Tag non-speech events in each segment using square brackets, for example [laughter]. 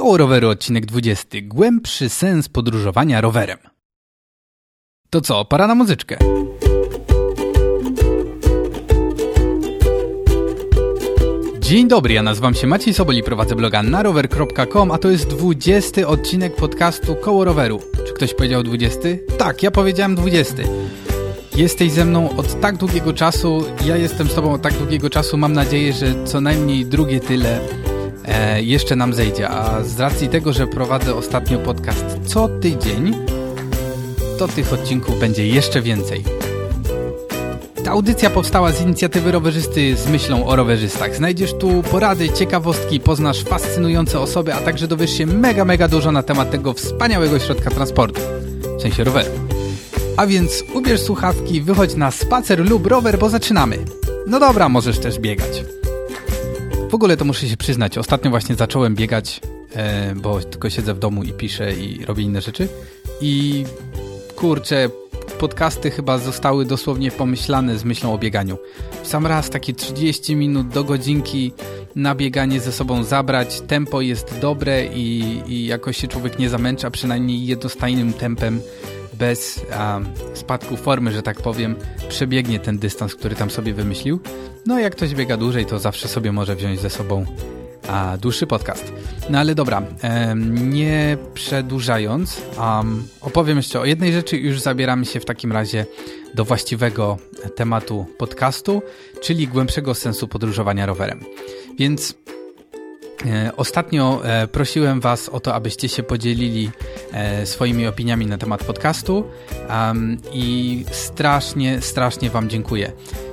Koło roweru odcinek 20. Głębszy sens podróżowania rowerem. To co, para na muzyczkę. Dzień dobry, ja nazywam się Maciej Sobol i prowadzę bloga narower.com, a to jest 20 odcinek podcastu Koło Roweru. Czy ktoś powiedział 20? Tak, ja powiedziałem 20. Jesteś ze mną od tak długiego czasu, ja jestem z tobą od tak długiego czasu, mam nadzieję, że co najmniej drugie tyle e, jeszcze nam zejdzie. A z racji tego, że prowadzę ostatnio podcast co tydzień, to tych odcinków będzie jeszcze więcej. Ta audycja powstała z inicjatywy rowerzysty z myślą o rowerzystach. Znajdziesz tu porady, ciekawostki, poznasz fascynujące osoby, a także dowiesz się mega, mega dużo na temat tego wspaniałego środka transportu. W sensie roweru. A więc ubierz słuchawki, wychodź na spacer lub rower, bo zaczynamy. No dobra, możesz też biegać. W ogóle to muszę się przyznać, ostatnio właśnie zacząłem biegać, e, bo tylko siedzę w domu i piszę i robię inne rzeczy. I kurczę, podcasty chyba zostały dosłownie pomyślane z myślą o bieganiu. W sam raz takie 30 minut do godzinki na bieganie ze sobą zabrać, tempo jest dobre i, i jakoś się człowiek nie zamęcza, przynajmniej jednostajnym tempem bez um, spadku formy, że tak powiem, przebiegnie ten dystans, który tam sobie wymyślił. No jak ktoś biega dłużej, to zawsze sobie może wziąć ze sobą a, dłuższy podcast. No ale dobra, nie przedłużając, um, opowiem jeszcze o jednej rzeczy już zabieramy się w takim razie do właściwego tematu podcastu, czyli głębszego sensu podróżowania rowerem. Więc Ostatnio e, prosiłem Was o to, abyście się podzielili e, swoimi opiniami na temat podcastu i strasznie, strasznie Wam dziękuję.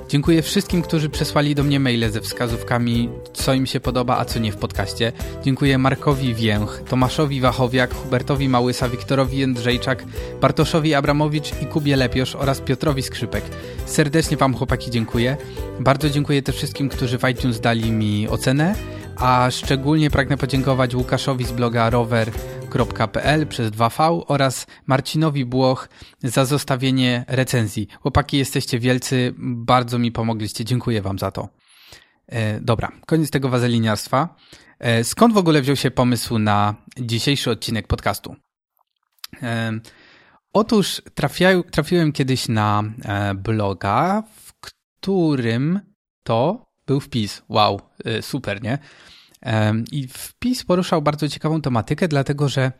Dziękuję wszystkim, którzy przesłali do mnie maile ze wskazówkami, co im się podoba, a co nie w podcaście. Dziękuję Markowi Więch, Tomaszowi Wachowiak, Hubertowi Małysa, Wiktorowi Jędrzejczak, Bartoszowi Abramowicz i Kubie Lepiosz oraz Piotrowi Skrzypek. Serdecznie Wam chłopaki dziękuję. Bardzo dziękuję też wszystkim, którzy w iTunes dali mi ocenę, a szczególnie pragnę podziękować Łukaszowi z bloga rower.pl przez 2V oraz Marcinowi Błoch za zostawienie recenzji. Chłopaki, jesteście wielcy, bardzo mi pomogliście, dziękuję Wam za to. E, dobra, koniec tego wazeliniarstwa. E, skąd w ogóle wziął się pomysł na dzisiejszy odcinek podcastu? E, otóż trafiłem kiedyś na e, bloga, w którym to był wpis. Wow, e, super, nie? I wpis poruszał bardzo ciekawą tematykę, dlatego że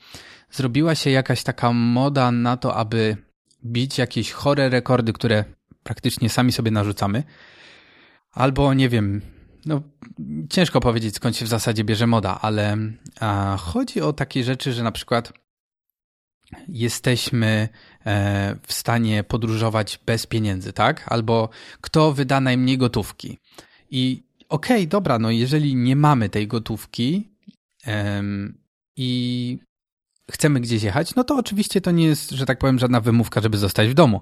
zrobiła się jakaś taka moda na to, aby bić jakieś chore rekordy, które praktycznie sami sobie narzucamy. Albo nie wiem, no ciężko powiedzieć skąd się w zasadzie bierze moda, ale a, chodzi o takie rzeczy, że na przykład jesteśmy e, w stanie podróżować bez pieniędzy, tak? Albo kto wyda najmniej gotówki. I okej, okay, dobra, no jeżeli nie mamy tej gotówki um, i chcemy gdzieś jechać, no to oczywiście to nie jest, że tak powiem, żadna wymówka, żeby zostać w domu.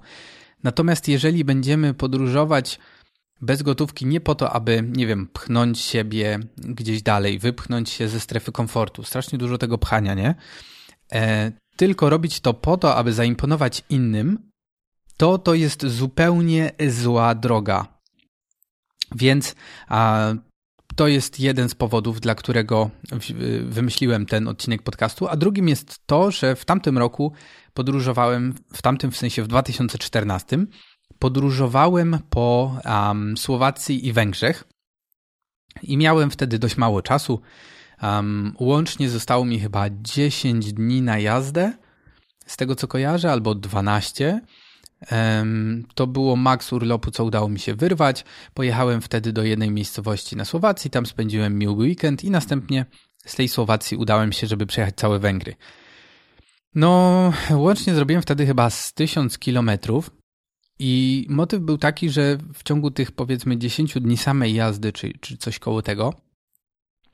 Natomiast jeżeli będziemy podróżować bez gotówki nie po to, aby, nie wiem, pchnąć siebie gdzieś dalej, wypchnąć się ze strefy komfortu, strasznie dużo tego pchania, nie? E, tylko robić to po to, aby zaimponować innym, to to jest zupełnie zła droga. Więc a, to jest jeden z powodów, dla którego wymyśliłem ten odcinek podcastu, a drugim jest to, że w tamtym roku podróżowałem, w tamtym w sensie w 2014, podróżowałem po um, Słowacji i Węgrzech i miałem wtedy dość mało czasu. Um, łącznie zostało mi chyba 10 dni na jazdę, z tego co kojarzę, albo 12. To było maks urlopu, co udało mi się wyrwać. Pojechałem wtedy do jednej miejscowości na Słowacji, tam spędziłem miły weekend i następnie z tej Słowacji udałem się, żeby przejechać całe Węgry. No, łącznie zrobiłem wtedy chyba z tysiąc kilometrów i motyw był taki, że w ciągu tych powiedzmy 10 dni samej jazdy, czy, czy coś koło tego,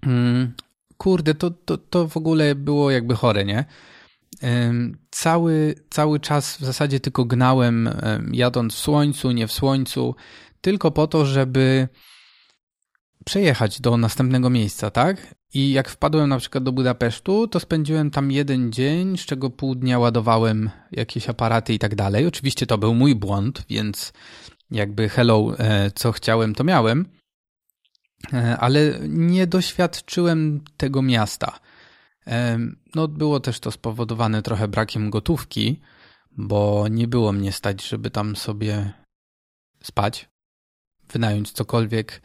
mm, kurde, to, to, to w ogóle było jakby chore, nie? Cały, cały czas w zasadzie tylko gnałem, jadąc w słońcu, nie w słońcu, tylko po to, żeby przejechać do następnego miejsca, tak? I jak wpadłem na przykład do Budapesztu, to spędziłem tam jeden dzień, z czego pół dnia ładowałem jakieś aparaty i tak dalej. Oczywiście to był mój błąd, więc jakby hello, e, co chciałem, to miałem, e, ale nie doświadczyłem tego miasta. No, było też to spowodowane trochę brakiem gotówki, bo nie było mnie stać, żeby tam sobie spać, wynająć cokolwiek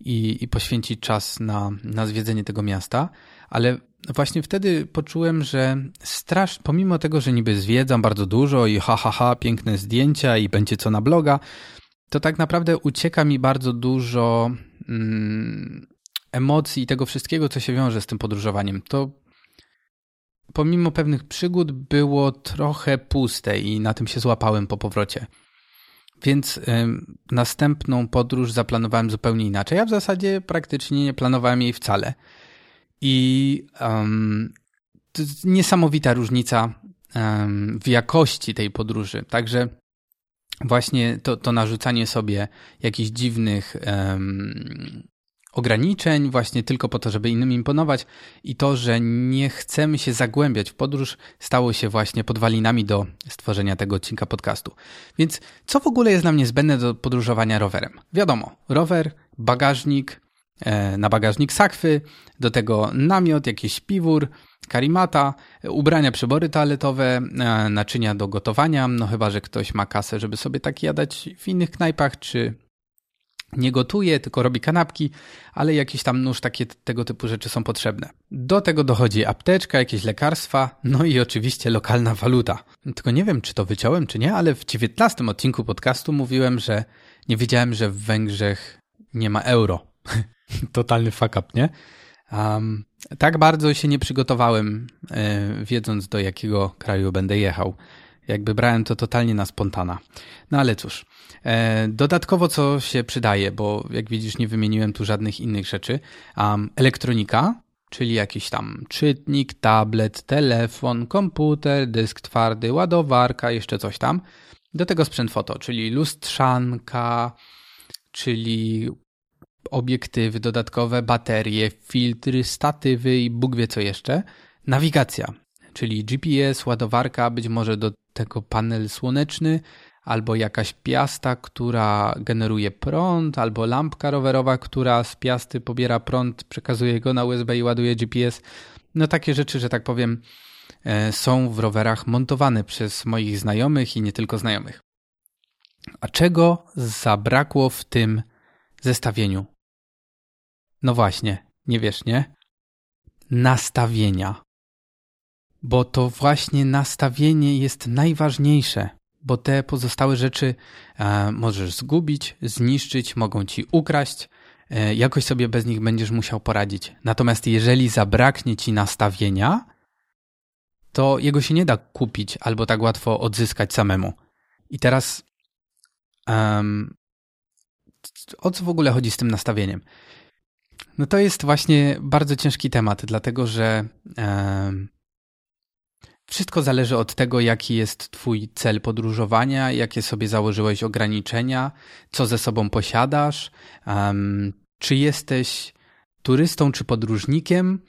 i, i poświęcić czas na, na zwiedzenie tego miasta, ale właśnie wtedy poczułem, że strasz, pomimo tego, że niby zwiedzam bardzo dużo i ha, ha, ha, piękne zdjęcia i będzie co na bloga, to tak naprawdę ucieka mi bardzo dużo mm, emocji i tego wszystkiego, co się wiąże z tym podróżowaniem. To pomimo pewnych przygód było trochę puste i na tym się złapałem po powrocie. Więc y, następną podróż zaplanowałem zupełnie inaczej. Ja w zasadzie praktycznie nie planowałem jej wcale. I um, to jest niesamowita różnica um, w jakości tej podróży. Także właśnie to, to narzucanie sobie jakichś dziwnych um, ograniczeń, właśnie tylko po to, żeby innym imponować, i to, że nie chcemy się zagłębiać w podróż, stało się właśnie podwalinami do stworzenia tego odcinka podcastu. Więc co w ogóle jest nam niezbędne do podróżowania rowerem? Wiadomo, rower, bagażnik, e, na bagażnik sakwy, do tego namiot, jakiś śpiwór, karimata, ubrania, przybory toaletowe, e, naczynia do gotowania, no chyba, że ktoś ma kasę, żeby sobie tak jadać w innych knajpach, czy nie gotuje, tylko robi kanapki, ale jakiś tam nóż, takie tego typu rzeczy są potrzebne. Do tego dochodzi apteczka, jakieś lekarstwa, no i oczywiście lokalna waluta. Tylko nie wiem, czy to wyciąłem, czy nie, ale w 19 odcinku podcastu mówiłem, że nie wiedziałem, że w Węgrzech nie ma euro. [laughs] Totalny fuck up, nie? Um, tak bardzo się nie przygotowałem, yy, wiedząc do jakiego kraju będę jechał. Jakby brałem to totalnie na spontana. No ale cóż, E, dodatkowo co się przydaje, bo jak widzisz nie wymieniłem tu żadnych innych rzeczy. Um, elektronika, czyli jakiś tam czytnik, tablet, telefon, komputer, dysk twardy, ładowarka, jeszcze coś tam. Do tego sprzęt foto, czyli lustrzanka, czyli obiektywy dodatkowe, baterie, filtry, statywy i Bóg wie co jeszcze. Nawigacja, czyli GPS, ładowarka, być może do tego panel słoneczny, albo jakaś piasta, która generuje prąd, albo lampka rowerowa, która z piasty pobiera prąd, przekazuje go na USB i ładuje GPS. No takie rzeczy, że tak powiem, e, są w rowerach montowane przez moich znajomych i nie tylko znajomych. A czego zabrakło w tym zestawieniu? No właśnie, nie wiesz, nie? Nastawienia. Bo to właśnie nastawienie jest najważniejsze bo te pozostałe rzeczy e, możesz zgubić, zniszczyć, mogą ci ukraść, e, jakoś sobie bez nich będziesz musiał poradzić. Natomiast jeżeli zabraknie ci nastawienia, to jego się nie da kupić albo tak łatwo odzyskać samemu. I teraz um, o co w ogóle chodzi z tym nastawieniem? No to jest właśnie bardzo ciężki temat, dlatego że um, wszystko zależy od tego, jaki jest Twój cel podróżowania, jakie sobie założyłeś ograniczenia, co ze sobą posiadasz, um, czy jesteś turystą czy podróżnikiem,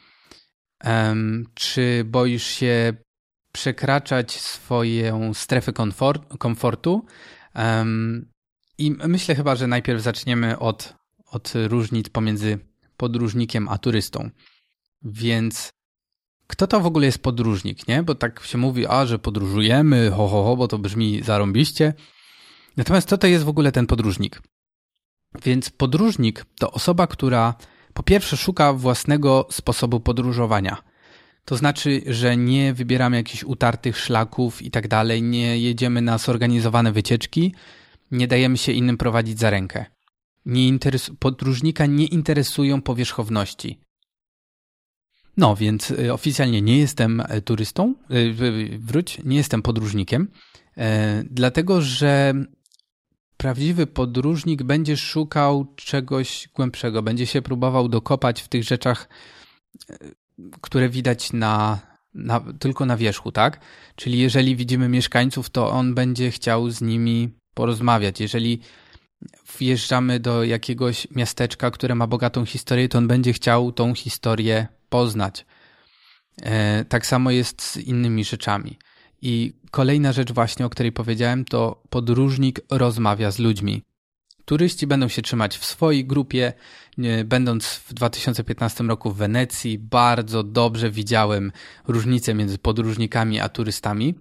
um, czy boisz się przekraczać swoją strefę komfort, komfortu. Um, I myślę chyba, że najpierw zaczniemy od, od różnic pomiędzy podróżnikiem a turystą. Więc kto to w ogóle jest podróżnik, nie? Bo tak się mówi, a, że podróżujemy, ho, ho, ho, bo to brzmi zarąbiście. Natomiast co to jest w ogóle ten podróżnik? Więc podróżnik to osoba, która po pierwsze szuka własnego sposobu podróżowania. To znaczy, że nie wybieramy jakichś utartych szlaków i tak dalej, nie jedziemy na zorganizowane wycieczki, nie dajemy się innym prowadzić za rękę. Nie podróżnika nie interesują powierzchowności. No, więc y, oficjalnie nie jestem e, turystą, y, wróć, nie jestem podróżnikiem, e, dlatego że prawdziwy podróżnik będzie szukał czegoś głębszego, będzie się próbował dokopać w tych rzeczach, e, które widać na, na, tylko na wierzchu, tak? Czyli jeżeli widzimy mieszkańców, to on będzie chciał z nimi porozmawiać. Jeżeli wjeżdżamy do jakiegoś miasteczka, które ma bogatą historię, to on będzie chciał tą historię poznać. E, tak samo jest z innymi rzeczami. I kolejna rzecz właśnie, o której powiedziałem, to podróżnik rozmawia z ludźmi. Turyści będą się trzymać w swojej grupie. Będąc w 2015 roku w Wenecji, bardzo dobrze widziałem różnicę między podróżnikami a turystami.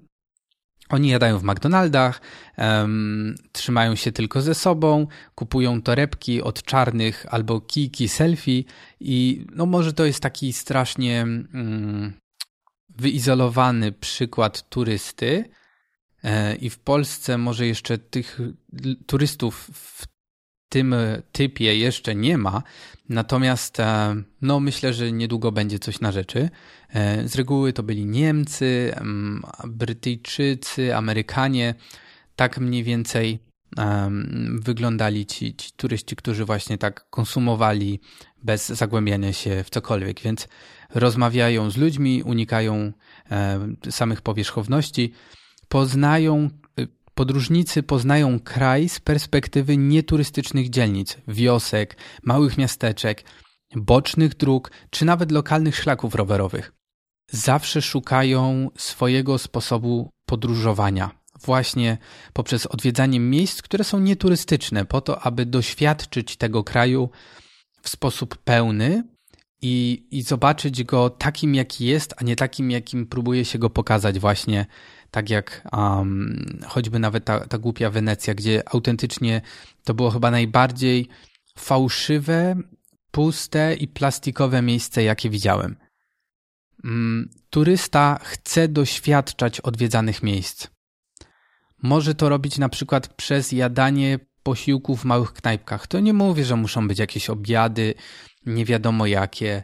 Oni jadają w McDonaldach, um, trzymają się tylko ze sobą, kupują torebki od czarnych albo kijki selfie i no może to jest taki strasznie um, wyizolowany przykład turysty e, i w Polsce może jeszcze tych turystów w tym typie jeszcze nie ma, natomiast e, no myślę, że niedługo będzie coś na rzeczy. E, z reguły to byli Niemcy, Brytyjczycy, Amerykanie. Tak mniej więcej wyglądali ci, ci turyści, którzy właśnie tak konsumowali bez zagłębiania się w cokolwiek, więc rozmawiają z ludźmi, unikają samych powierzchowności, poznają Podróżnicy poznają kraj z perspektywy nieturystycznych dzielnic, wiosek, małych miasteczek, bocznych dróg czy nawet lokalnych szlaków rowerowych. Zawsze szukają swojego sposobu podróżowania, właśnie poprzez odwiedzanie miejsc, które są nieturystyczne, po to, aby doświadczyć tego kraju w sposób pełny i, i zobaczyć go takim, jaki jest, a nie takim, jakim próbuje się go pokazać właśnie tak jak um, choćby nawet ta, ta głupia Wenecja, gdzie autentycznie to było chyba najbardziej fałszywe, puste i plastikowe miejsce, jakie widziałem. Um, turysta chce doświadczać odwiedzanych miejsc. Może to robić na przykład przez jadanie posiłków w małych knajpkach. To nie mówię, że muszą być jakieś obiady, nie wiadomo jakie,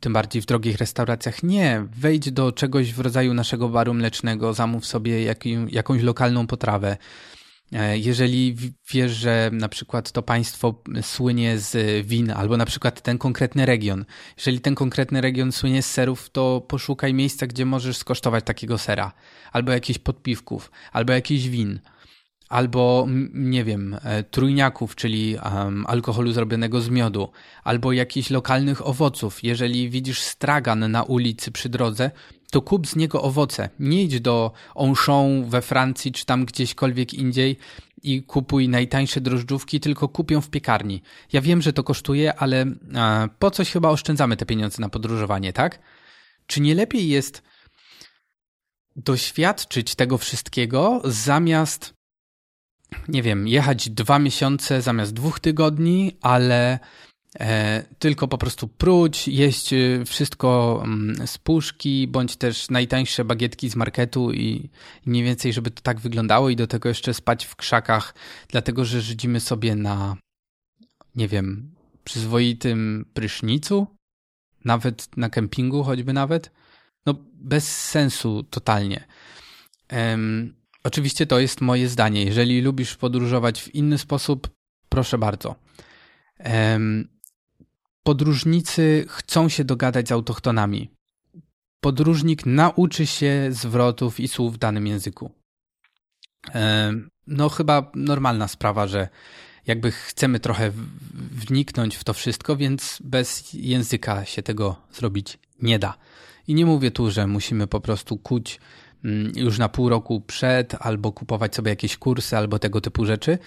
tym bardziej w drogich restauracjach. Nie, wejdź do czegoś w rodzaju naszego baru mlecznego, zamów sobie jakąś lokalną potrawę. E, jeżeli wiesz, że na przykład to państwo słynie z win, albo na przykład ten konkretny region, jeżeli ten konkretny region słynie z serów, to poszukaj miejsca, gdzie możesz skosztować takiego sera, albo jakichś podpiwków, albo jakichś win albo nie wiem, e, trójniaków, czyli um, alkoholu zrobionego z miodu, albo jakichś lokalnych owoców. Jeżeli widzisz stragan na ulicy przy drodze, to kup z niego owoce. Nie idź do Auchan we Francji czy tam gdzieśkolwiek indziej i kupuj najtańsze drożdżówki, tylko kupią w piekarni. Ja wiem, że to kosztuje, ale e, po coś chyba oszczędzamy te pieniądze na podróżowanie, tak? Czy nie lepiej jest doświadczyć tego wszystkiego zamiast nie wiem, jechać dwa miesiące zamiast dwóch tygodni, ale e, tylko po prostu pruć, jeść e, wszystko mm, z puszki, bądź też najtańsze bagietki z marketu i, mniej więcej, żeby to tak wyglądało i do tego jeszcze spać w krzakach, dlatego że żydzimy sobie na, nie wiem, przyzwoitym prysznicu, nawet na kempingu choćby nawet. No bez sensu totalnie. Oczywiście to jest moje zdanie. Jeżeli lubisz podróżować w inny sposób, proszę bardzo. Podróżnicy chcą się dogadać z autochtonami. Podróżnik nauczy się zwrotów i słów w danym języku. No, chyba normalna sprawa, że jakby chcemy trochę wniknąć w to wszystko, więc bez języka się tego zrobić nie da. I nie mówię tu, że musimy po prostu kuć już na pół roku przed, albo kupować sobie jakieś kursy, albo tego typu rzeczy,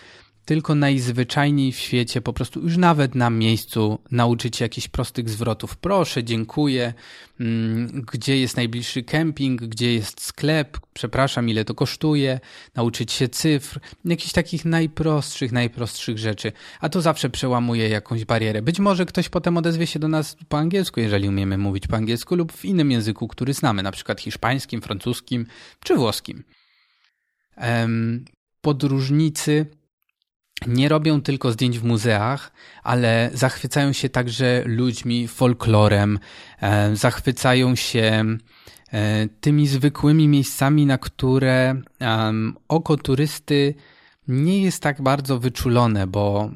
tylko najzwyczajniej w świecie po prostu już nawet na miejscu nauczyć się jakichś prostych zwrotów. Proszę, dziękuję, mm, gdzie jest najbliższy kemping, gdzie jest sklep, przepraszam, ile to kosztuje, nauczyć się cyfr, jakichś takich najprostszych, najprostszych rzeczy. A to zawsze przełamuje jakąś barierę. Być może ktoś potem odezwie się do nas po angielsku, jeżeli umiemy mówić po angielsku lub w innym języku, który znamy, na przykład hiszpańskim, francuskim czy włoskim. Podróżnicy nie robią tylko zdjęć w muzeach, ale zachwycają się także ludźmi, folklorem, e, zachwycają się e, tymi zwykłymi miejscami, na które oko turysty nie jest tak bardzo wyczulone, bo,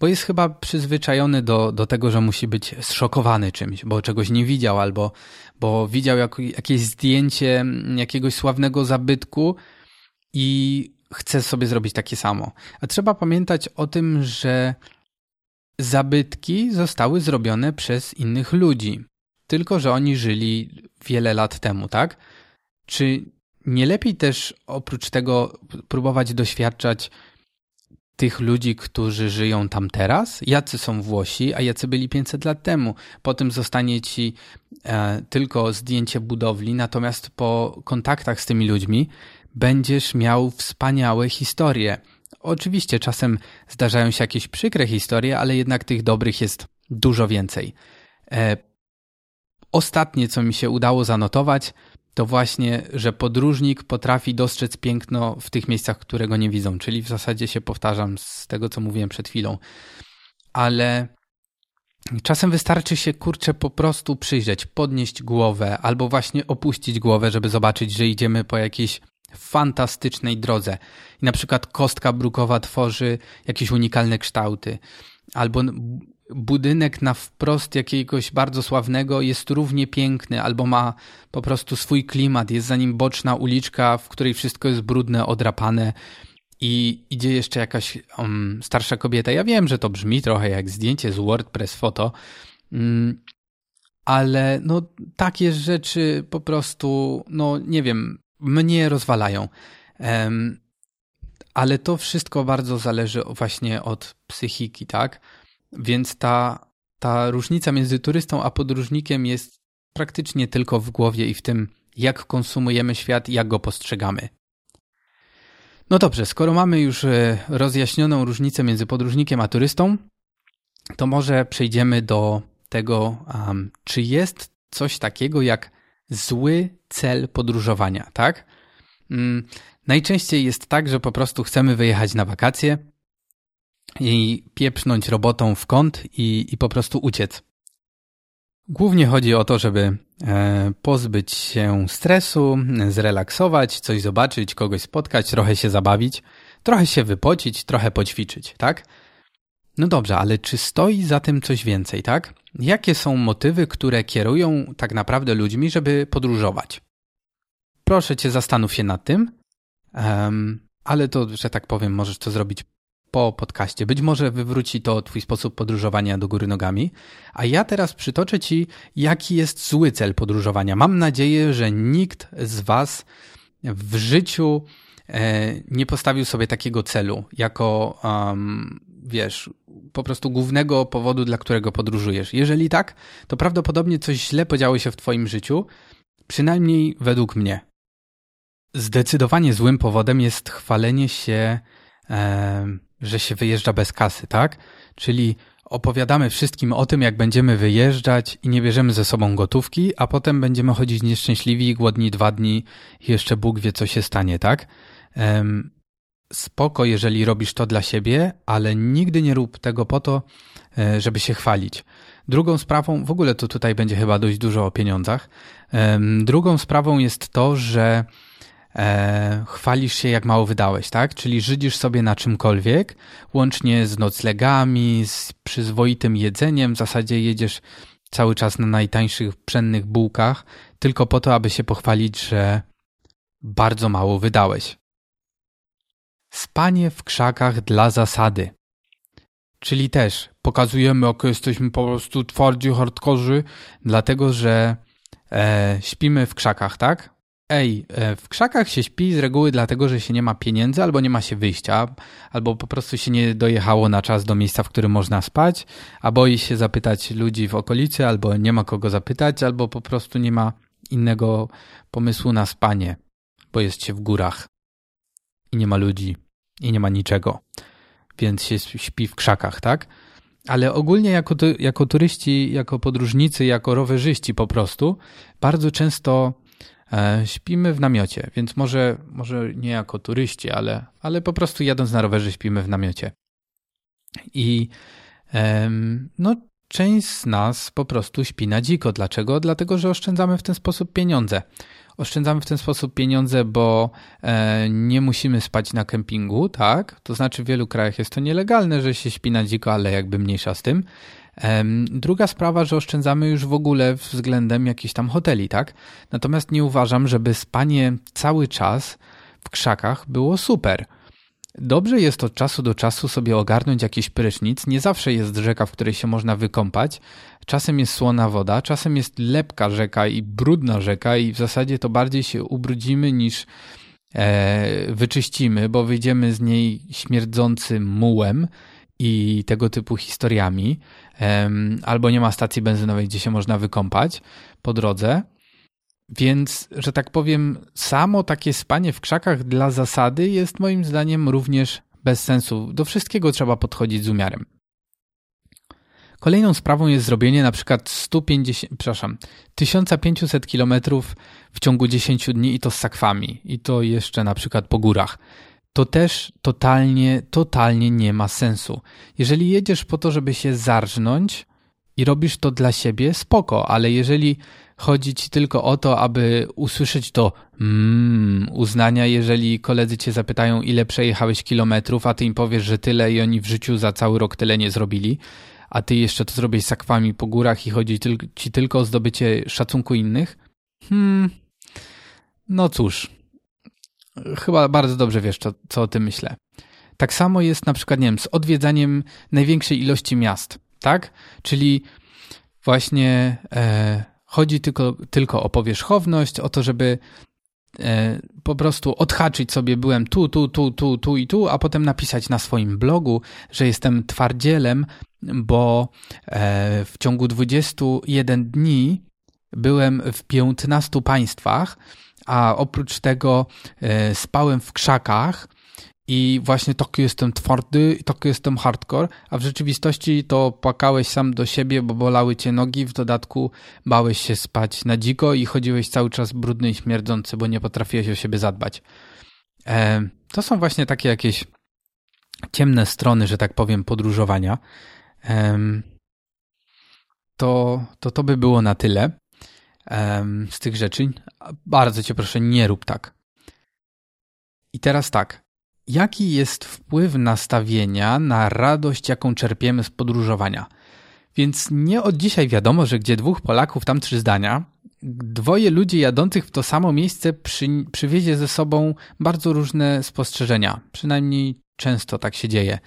bo jest chyba przyzwyczajony do, do tego, że musi być zszokowany czymś, bo czegoś nie widział, albo bo widział jak, jakieś zdjęcie jakiegoś sławnego zabytku i chce sobie zrobić takie samo. A trzeba pamiętać o tym, że zabytki zostały zrobione przez innych ludzi. Tylko, że oni żyli wiele lat temu, tak? Czy nie lepiej też oprócz tego próbować doświadczać tych ludzi, którzy żyją tam teraz, jacy są Włosi, a jacy byli 500 lat temu. Potem zostanie ci e, tylko zdjęcie budowli, natomiast po kontaktach z tymi ludźmi będziesz miał wspaniałe historie. Oczywiście czasem zdarzają się jakieś przykre historie, ale jednak tych dobrych jest dużo więcej. E, ostatnie, co mi się udało zanotować, to właśnie, że podróżnik potrafi dostrzec piękno w tych miejscach, którego nie widzą. Czyli w zasadzie się powtarzam z tego, co mówiłem przed chwilą. Ale czasem wystarczy się, kurczę, po prostu przyjrzeć, podnieść głowę albo właśnie opuścić głowę, żeby zobaczyć, że idziemy po jakiejś fantastycznej drodze. I na przykład kostka brukowa tworzy jakieś unikalne kształty. Albo budynek na wprost jakiegoś bardzo sławnego jest równie piękny, albo ma po prostu swój klimat, jest za nim boczna uliczka, w której wszystko jest brudne, odrapane i idzie jeszcze jakaś um, starsza kobieta. Ja wiem, że to brzmi trochę jak zdjęcie z WordPress foto, um, ale no takie rzeczy po prostu, no nie wiem, mnie rozwalają. Ale to wszystko bardzo zależy właśnie od psychiki, tak? Więc ta, ta różnica między turystą a podróżnikiem jest praktycznie tylko w głowie i w tym, jak konsumujemy świat jak go postrzegamy. No dobrze, skoro mamy już e, rozjaśnioną różnicę między podróżnikiem a turystą, to może przejdziemy do tego, um, czy jest coś takiego jak zły cel podróżowania, tak? Um, najczęściej jest tak, że po prostu chcemy wyjechać na wakacje, i pieprznąć robotą w kąt i, i po prostu uciec. Głównie chodzi o to, żeby e, pozbyć się stresu, zrelaksować, coś zobaczyć, kogoś spotkać, trochę się zabawić, trochę się wypocić, trochę poćwiczyć, tak? No dobrze, ale czy stoi za tym coś więcej, tak? Jakie są motywy, które kierują tak naprawdę ludźmi, żeby podróżować? Proszę cię, zastanów się nad tym, um, ale to, że tak powiem, możesz to zrobić po podcaście. Być może wywróci to Twój sposób podróżowania do góry nogami. A ja teraz przytoczę Ci, jaki jest zły cel podróżowania. Mam nadzieję, że nikt z Was w życiu e, nie postawił sobie takiego celu jako, um, wiesz, po prostu głównego powodu, dla którego podróżujesz. Jeżeli tak, to prawdopodobnie coś źle podziało się w Twoim życiu, przynajmniej według mnie. Zdecydowanie złym powodem jest chwalenie się e, że się wyjeżdża bez kasy, tak? Czyli opowiadamy wszystkim o tym, jak będziemy wyjeżdżać i nie bierzemy ze sobą gotówki, a potem będziemy chodzić nieszczęśliwi i głodni dwa dni i jeszcze Bóg wie, co się stanie, tak? Spoko, jeżeli robisz to dla siebie, ale nigdy nie rób tego po to, e, żeby się chwalić. Drugą sprawą, w ogóle to tutaj będzie chyba dość dużo o pieniądzach. Drugą sprawą jest to, że e, chwalisz się, jak mało wydałeś, tak? Czyli żydzisz sobie na czymkolwiek, łącznie z noclegami, z przyzwoitym jedzeniem, w zasadzie jedziesz cały czas na najtańszych pszennych bułkach, tylko po to, aby się pochwalić, że bardzo mało wydałeś. Spanie w krzakach dla zasady. Czyli też pokazujemy, jak jesteśmy po prostu twardzi, hardkorzy, dlatego że e, śpimy w krzakach, tak? ej, e, w krzakach się śpi z reguły dlatego, że się nie ma pieniędzy, albo nie ma się wyjścia, albo po prostu się nie dojechało na czas do miejsca, w którym można spać, a boi się zapytać ludzi w okolicy, albo nie ma kogo zapytać, albo po prostu nie ma innego pomysłu na spanie, bo jest się w górach i nie ma ludzi i nie ma niczego, więc się śpi w krzakach, tak? Ale ogólnie jako, jako turyści, jako podróżnicy, jako rowerzyści po prostu, bardzo często E, śpimy w namiocie, więc może, może nie jako turyści, ale, ale po prostu jadąc na rowerze śpimy w namiocie. I no, część z nas po prostu śpi na dziko. Dlaczego? Dlatego, że oszczędzamy w ten sposób pieniądze. Oszczędzamy w ten sposób pieniądze, bo e, nie musimy spać na kempingu, tak? To znaczy w wielu krajach jest to nielegalne, że się śpi na dziko, ale jakby mniejsza z tym. Druga sprawa, że oszczędzamy już w ogóle względem jakichś tam hoteli, tak? Natomiast nie uważam, żeby spanie cały czas w krzakach było super. Dobrze jest od czasu do czasu sobie ogarnąć jakiś prysznic. Nie zawsze jest rzeka, w której się można wykąpać. czasem jest słona woda, czasem jest lepka rzeka i brudna rzeka i w zasadzie to bardziej się ubrudzimy niż e, wyczyścimy, bo wyjdziemy z niej śmierdzącym mułem i tego typu historiami, e, albo nie ma stacji benzynowej, gdzie się można wykąpać po drodze. Więc, że tak powiem, samo takie spanie w krzakach dla zasady jest moim zdaniem również bez sensu. Do wszystkiego trzeba podchodzić z umiarem. Kolejną sprawą jest zrobienie na przykład 150, przepraszam, 1500 km w ciągu 10 dni i to z sakwami i to jeszcze na przykład po górach. To też totalnie, totalnie nie ma sensu. Jeżeli jedziesz po to, żeby się zarżnąć i robisz to dla siebie, spoko, ale jeżeli chodzi ci tylko o to, aby usłyszeć to mm, uznania, jeżeli koledzy cię zapytają, ile przejechałeś kilometrów, a ty im powiesz, że tyle i oni w życiu za cały rok tyle nie zrobili, a ty jeszcze to zrobisz sakwami po górach i chodzi ci tylko o zdobycie szacunku innych? Hmm, no cóż, chyba bardzo dobrze wiesz, co, co o tym myślę. Tak samo jest na przykład, nie wiem, z odwiedzaniem największej ilości miast, tak? Czyli właśnie e, chodzi tylko, tylko o powierzchowność, o to, żeby e, po prostu odhaczyć sobie byłem tu, tu, tu, tu, tu i tu, a potem napisać na swoim blogu, że jestem twardzielem, bo e, w ciągu 21 dni byłem w 15 państwach, a oprócz tego e, spałem w krzakach i właśnie taki jestem twardy i taki jestem hardcore, a w rzeczywistości to płakałeś sam do siebie, bo bolały cię nogi, w dodatku bałeś się spać na dziko i chodziłeś cały czas brudny i śmierdzący, bo nie potrafiłeś o siebie zadbać. E, to są właśnie takie jakieś ciemne strony, że tak powiem, podróżowania to, to to by było na tyle z tych rzeczy. Bardzo cię proszę, nie rób tak. I teraz tak. Jaki jest wpływ nastawienia na radość, jaką czerpiemy z podróżowania? Więc nie od dzisiaj wiadomo, że gdzie dwóch Polaków, tam trzy zdania. Dwoje ludzi jadących w to samo miejsce przy, przywiezie ze sobą bardzo różne spostrzeżenia. Przynajmniej często tak się dzieje.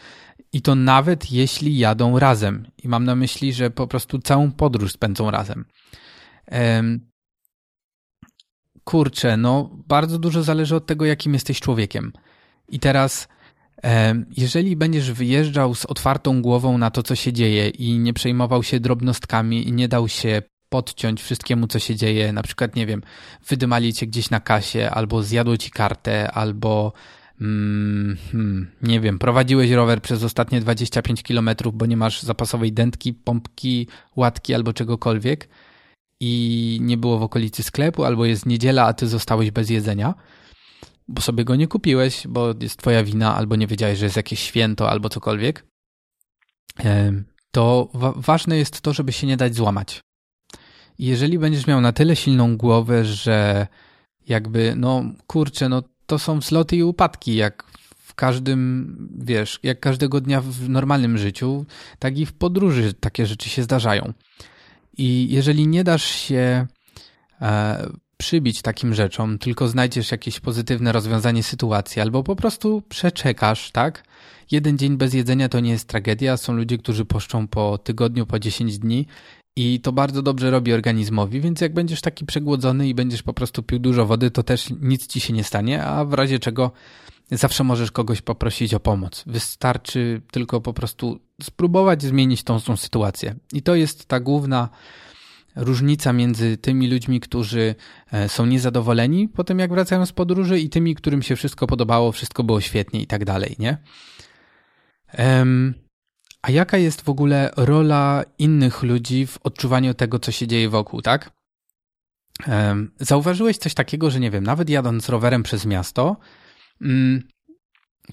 I to nawet jeśli jadą razem. I mam na myśli, że po prostu całą podróż spędzą razem. Kurczę, no bardzo dużo zależy od tego, jakim jesteś człowiekiem. I teraz, jeżeli będziesz wyjeżdżał z otwartą głową na to, co się dzieje i nie przejmował się drobnostkami i nie dał się podciąć wszystkiemu, co się dzieje, na przykład, nie wiem, wydymali cię gdzieś na kasie, albo zjadło ci kartę, albo Mm, hmm, nie wiem, prowadziłeś rower przez ostatnie 25 km, bo nie masz zapasowej dętki, pompki, łatki albo czegokolwiek i nie było w okolicy sklepu, albo jest niedziela, a ty zostałeś bez jedzenia, bo sobie go nie kupiłeś, bo jest twoja wina, albo nie wiedziałeś, że jest jakieś święto, albo cokolwiek, to wa ważne jest to, żeby się nie dać złamać. Jeżeli będziesz miał na tyle silną głowę, że jakby, no kurczę, no to są wzloty i upadki, jak w każdym, wiesz, jak każdego dnia w normalnym życiu, tak i w podróży takie rzeczy się zdarzają. I jeżeli nie dasz się e, przybić takim rzeczom, tylko znajdziesz jakieś pozytywne rozwiązanie sytuacji, albo po prostu przeczekasz, tak? Jeden dzień bez jedzenia to nie jest tragedia. Są ludzie, którzy poszczą po tygodniu, po 10 dni i to bardzo dobrze robi organizmowi, więc jak będziesz taki przegłodzony i będziesz po prostu pił dużo wody, to też nic ci się nie stanie, a w razie czego zawsze możesz kogoś poprosić o pomoc. Wystarczy tylko po prostu spróbować zmienić tą, tą sytuację. I to jest ta główna różnica między tymi ludźmi, którzy e, są niezadowoleni po tym, jak wracają z podróży i tymi, którym się wszystko podobało, wszystko było świetnie i tak dalej, nie? A jaka jest w ogóle rola innych ludzi w odczuwaniu tego, co się dzieje wokół, tak? Zauważyłeś coś takiego, że nie wiem, nawet jadąc rowerem przez miasto, mm,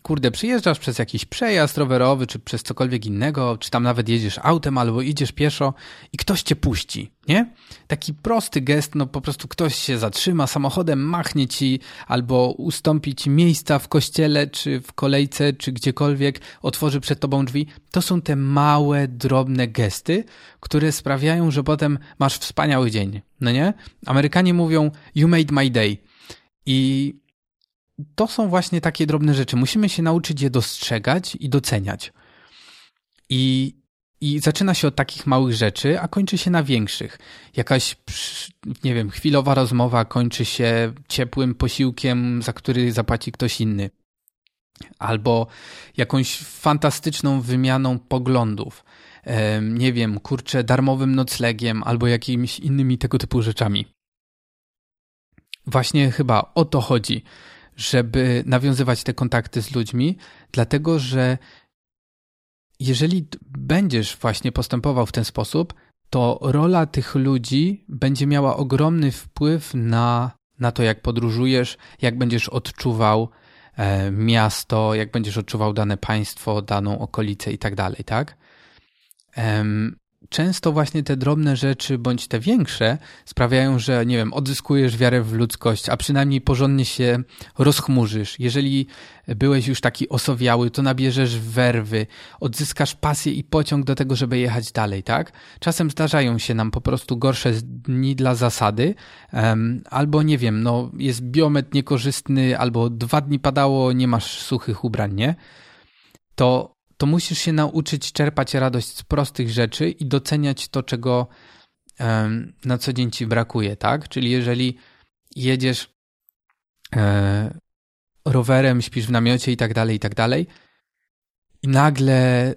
kurde, przyjeżdżasz przez jakiś przejazd rowerowy, czy przez cokolwiek innego, czy tam nawet jedziesz autem albo idziesz pieszo i ktoś cię puści, nie? Taki prosty gest, no po prostu ktoś się zatrzyma samochodem, machnie ci albo ustąpi ci miejsca w kościele, czy w kolejce, czy gdziekolwiek, otworzy przed tobą drzwi. To są te małe, drobne gesty, które sprawiają, że potem masz wspaniały dzień, no nie? Amerykanie mówią, you made my day. I to są właśnie takie drobne rzeczy. Musimy się nauczyć je dostrzegać i doceniać. I I zaczyna się od takich małych rzeczy, a kończy się na większych. Jakaś, nie wiem, chwilowa rozmowa kończy się ciepłym posiłkiem, za który zapłaci ktoś inny. Albo jakąś fantastyczną wymianą poglądów. Nie wiem, kurczę, darmowym noclegiem albo jakimiś innymi tego typu rzeczami. Właśnie chyba o to chodzi, żeby nawiązywać te kontakty z ludźmi, dlatego że jeżeli będziesz właśnie postępował w ten sposób, to rola tych ludzi będzie miała ogromny wpływ na, na to, jak podróżujesz, jak będziesz odczuwał e, miasto, jak będziesz odczuwał dane państwo, daną okolicę i tak dalej, tak? Często właśnie te drobne rzeczy, bądź te większe, sprawiają, że, nie wiem, odzyskujesz wiarę w ludzkość, a przynajmniej porządnie się rozchmurzysz. Jeżeli byłeś już taki osowiały, to nabierzesz werwy, odzyskasz pasję i pociąg do tego, żeby jechać dalej, tak? Czasem zdarzają się nam po prostu gorsze dni dla zasady, um, albo nie wiem, no jest biomet niekorzystny, albo dwa dni padało, nie masz suchych ubrań, nie? To to musisz się nauczyć czerpać radość z prostych rzeczy i doceniać to, czego na co dzień ci brakuje, tak? Czyli jeżeli jedziesz e, rowerem, śpisz w namiocie i tak dalej, i tak dalej, i nagle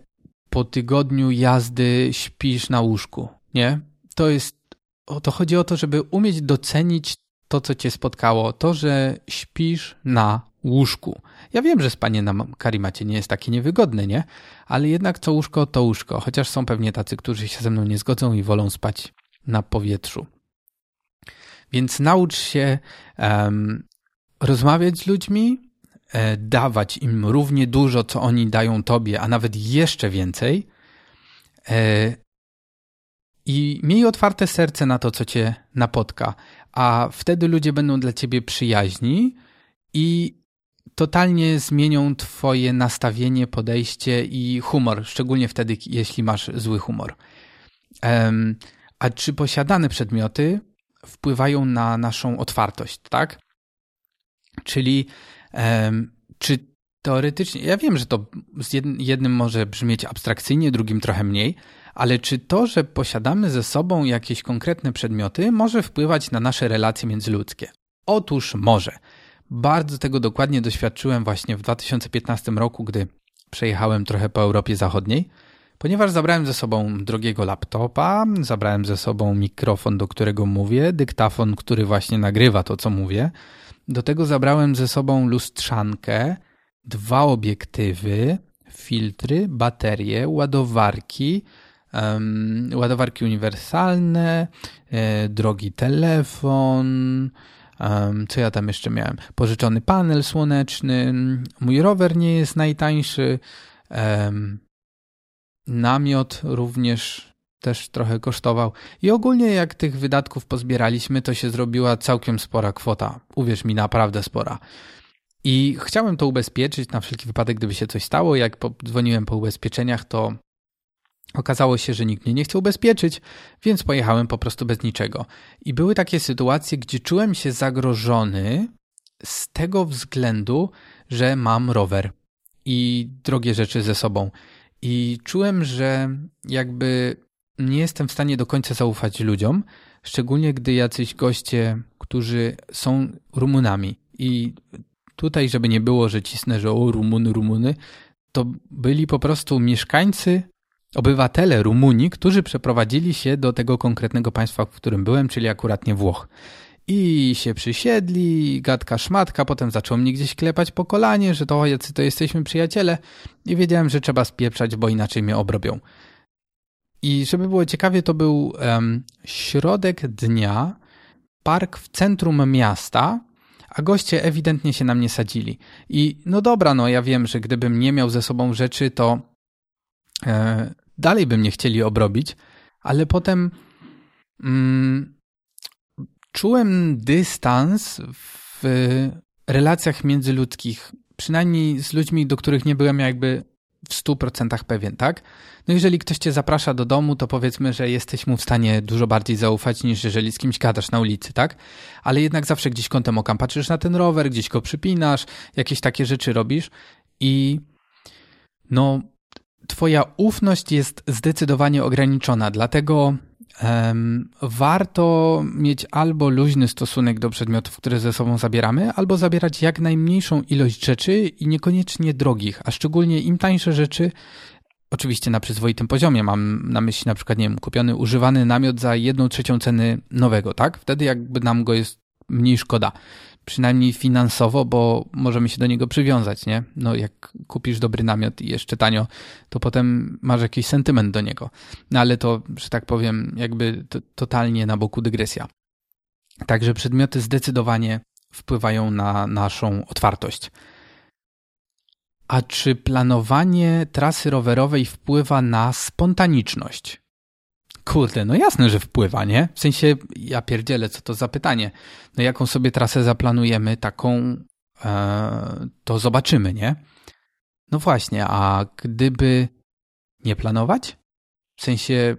po tygodniu jazdy śpisz na łóżku, nie? To jest, to chodzi o to, żeby umieć docenić to, co cię spotkało, to, że śpisz na łóżku. Ja wiem, że spanie na karimacie nie jest takie niewygodne, nie? Ale jednak co łóżko, to łóżko. Chociaż są pewnie tacy, którzy się ze mną nie zgodzą i wolą spać na powietrzu. Więc naucz się um, rozmawiać z ludźmi, e, dawać im równie dużo, co oni dają tobie, a nawet jeszcze więcej. E, I miej otwarte serce na to, co cię napotka, a wtedy ludzie będą dla ciebie przyjaźni i totalnie zmienią twoje nastawienie, podejście i humor, szczególnie wtedy, jeśli masz zły humor. Um, a czy posiadane przedmioty wpływają na naszą otwartość, tak? Czyli czy teoretycznie, ja wiem, że to z jednym może brzmieć abstrakcyjnie, drugim trochę mniej, ale czy to, że posiadamy ze sobą jakieś konkretne przedmioty, może wpływać na nasze relacje międzyludzkie? Otóż może. Bardzo tego dokładnie doświadczyłem właśnie w 2015 roku, gdy przejechałem trochę po Europie Zachodniej, ponieważ zabrałem ze sobą drogiego laptopa, zabrałem ze sobą mikrofon, do którego mówię, dyktafon, który właśnie nagrywa to, co mówię. Do tego zabrałem ze sobą lustrzankę, dwa obiektywy, filtry, baterie, ładowarki, um, ładowarki uniwersalne, e, drogi telefon, Um, co ja tam jeszcze miałem? Pożyczony panel słoneczny. Mój rower nie jest najtańszy. Um, namiot również też trochę kosztował. I ogólnie jak tych wydatków pozbieraliśmy, to się zrobiła całkiem spora kwota. Uwierz mi, naprawdę spora. I chciałem to ubezpieczyć na wszelki wypadek, gdyby się coś stało. Jak dzwoniłem po ubezpieczeniach, to Okazało się, że nikt mnie nie chce ubezpieczyć, więc pojechałem po prostu bez niczego. I były takie sytuacje, gdzie czułem się zagrożony z tego względu, że mam rower i drogie rzeczy ze sobą. I czułem, że jakby nie jestem w stanie do końca zaufać ludziom, szczególnie gdy jacyś goście, którzy są Rumunami. I tutaj, żeby nie było, że cisnę, że o Rumuny, Rumuny, to byli po prostu mieszkańcy obywatele Rumunii, którzy przeprowadzili się do tego konkretnego państwa, w którym byłem, czyli akuratnie Włoch. I się przysiedli, gadka szmatka, potem zaczął mnie gdzieś klepać po kolanie, że to jacy to jesteśmy przyjaciele i wiedziałem, że trzeba spieprzać, bo inaczej mnie obrobią. I żeby było ciekawie, to był um, środek dnia, park w centrum miasta, a goście ewidentnie się na mnie sadzili. I no dobra, no ja wiem, że gdybym nie miał ze sobą rzeczy, to e, dalej by mnie chcieli obrobić, ale potem mm, czułem dystans w relacjach międzyludzkich, przynajmniej z ludźmi, do których nie byłem jakby w 100% pewien, tak? No jeżeli ktoś cię zaprasza do domu, to powiedzmy, że jesteś mu w stanie dużo bardziej zaufać niż jeżeli z kimś gadasz na ulicy, tak? Ale jednak zawsze gdzieś kątem oka patrzysz na ten rower, gdzieś go przypinasz, jakieś takie rzeczy robisz i no twoja ufność jest zdecydowanie ograniczona, dlatego um, warto mieć albo luźny stosunek do przedmiotów, które ze sobą zabieramy, albo zabierać jak najmniejszą ilość rzeczy i niekoniecznie drogich, a szczególnie im tańsze rzeczy, oczywiście na przyzwoitym poziomie. Mam na myśli na przykład, nie wiem, kupiony używany namiot za jedną trzecią ceny nowego, tak? Wtedy jakby nam go jest mniej szkoda. Przynajmniej finansowo, bo możemy się do niego przywiązać, nie? No jak kupisz dobry namiot i jeszcze tanio, to potem masz jakiś sentyment do niego. No ale to, że tak powiem, jakby to, totalnie na boku dygresja. Także przedmioty zdecydowanie wpływają na naszą otwartość. A czy planowanie trasy rowerowej wpływa na spontaniczność? Kurde, no jasne, że wpływa, nie? W sensie, ja pierdzielę, co to za pytanie. No jaką sobie trasę zaplanujemy, taką e, to zobaczymy, nie? No właśnie, a gdyby nie planować? W sensie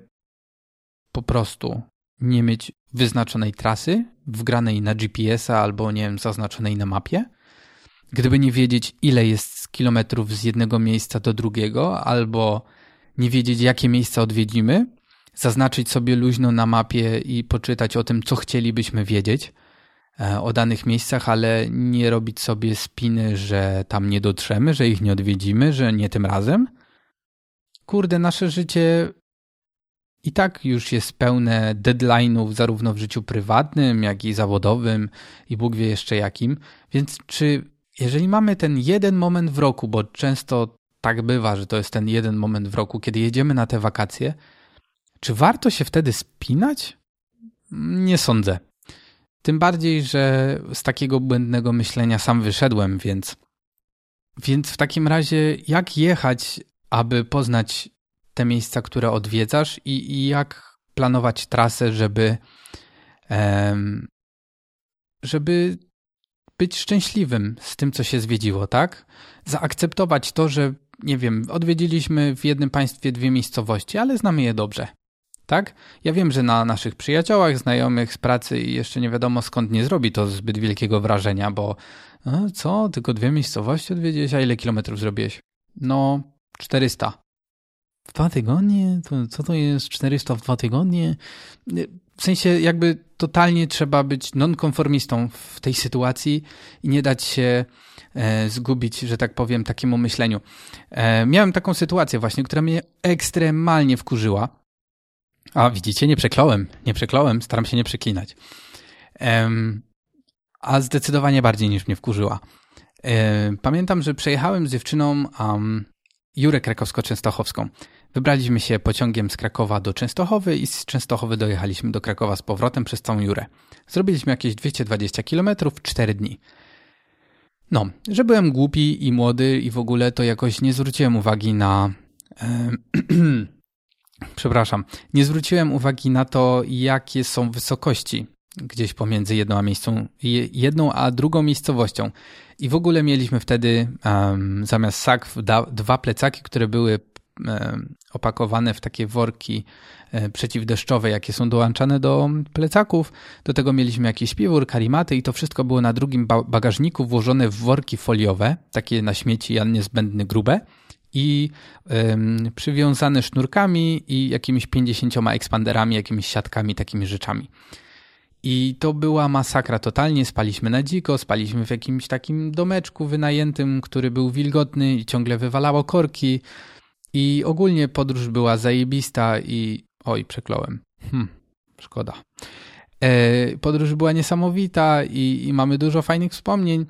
po prostu nie mieć wyznaczonej trasy, wgranej na GPS-a albo, nie wiem, zaznaczonej na mapie? Gdyby nie wiedzieć, ile jest kilometrów z jednego miejsca do drugiego, albo nie wiedzieć, jakie miejsca odwiedzimy, zaznaczyć sobie luźno na mapie i poczytać o tym, co chcielibyśmy wiedzieć e, o danych miejscach, ale nie robić sobie spiny, że tam nie dotrzemy, że ich nie odwiedzimy, że nie tym razem. Kurde, nasze życie i tak już jest pełne deadline'ów zarówno w życiu prywatnym, jak i zawodowym i Bóg wie jeszcze jakim. Więc czy jeżeli mamy ten jeden moment w roku, bo często tak bywa, że to jest ten jeden moment w roku, kiedy jedziemy na te wakacje, czy warto się wtedy spinać? Nie sądzę. Tym bardziej, że z takiego błędnego myślenia sam wyszedłem, więc. Więc w takim razie, jak jechać, aby poznać te miejsca, które odwiedzasz, i, i jak planować trasę, żeby, żeby być szczęśliwym z tym, co się zwiedziło, tak? Zaakceptować to, że nie wiem, odwiedziliśmy w jednym państwie dwie miejscowości, ale znamy je dobrze tak? Ja wiem, że na naszych przyjaciołach, znajomych z pracy i jeszcze nie wiadomo skąd nie zrobi to zbyt wielkiego wrażenia, bo no, co, tylko dwie miejscowości odwiedziłeś, a ile kilometrów zrobiłeś? No, 400. W dwa tygodnie? To, co to jest 400 w dwa tygodnie? W sensie jakby totalnie trzeba być nonkonformistą w tej sytuacji i nie dać się e, zgubić, że tak powiem, takiemu myśleniu. E, miałem taką sytuację właśnie, która mnie ekstremalnie wkurzyła. A widzicie, nie przekląłem, nie przekląłem, staram się nie przeklinać. Um, a zdecydowanie bardziej niż mnie wkurzyła. Um, pamiętam, że przejechałem z dziewczyną um, Jurę Krakowsko-Częstochowską. Wybraliśmy się pociągiem z Krakowa do Częstochowy i z Częstochowy dojechaliśmy do Krakowa z powrotem przez całą Jurę. Zrobiliśmy jakieś 220 km w 4 dni. No, że byłem głupi i młody i w ogóle to jakoś nie zwróciłem uwagi na... [clears throat] przepraszam, nie zwróciłem uwagi na to, jakie są wysokości gdzieś pomiędzy jedną a, miejscą, jedną a drugą miejscowością. I w ogóle mieliśmy wtedy um, zamiast sak dwa plecaki, które były um, opakowane w takie worki um, przeciwdeszczowe, jakie są dołączane do plecaków. Do tego mieliśmy jakieś śpiwór, karimaty i to wszystko było na drugim bagażniku włożone w worki foliowe, takie na śmieci, a niezbędne grube i ym, przywiązane sznurkami i jakimiś 50 ekspanderami, jakimiś siatkami, takimi rzeczami. I to była masakra totalnie. Spaliśmy na dziko, spaliśmy w jakimś takim domeczku wynajętym, który był wilgotny i ciągle wywalało korki. I ogólnie podróż była zajebista i... Oj, przekląłem. Hm, szkoda. E, podróż była niesamowita i, i mamy dużo fajnych wspomnień.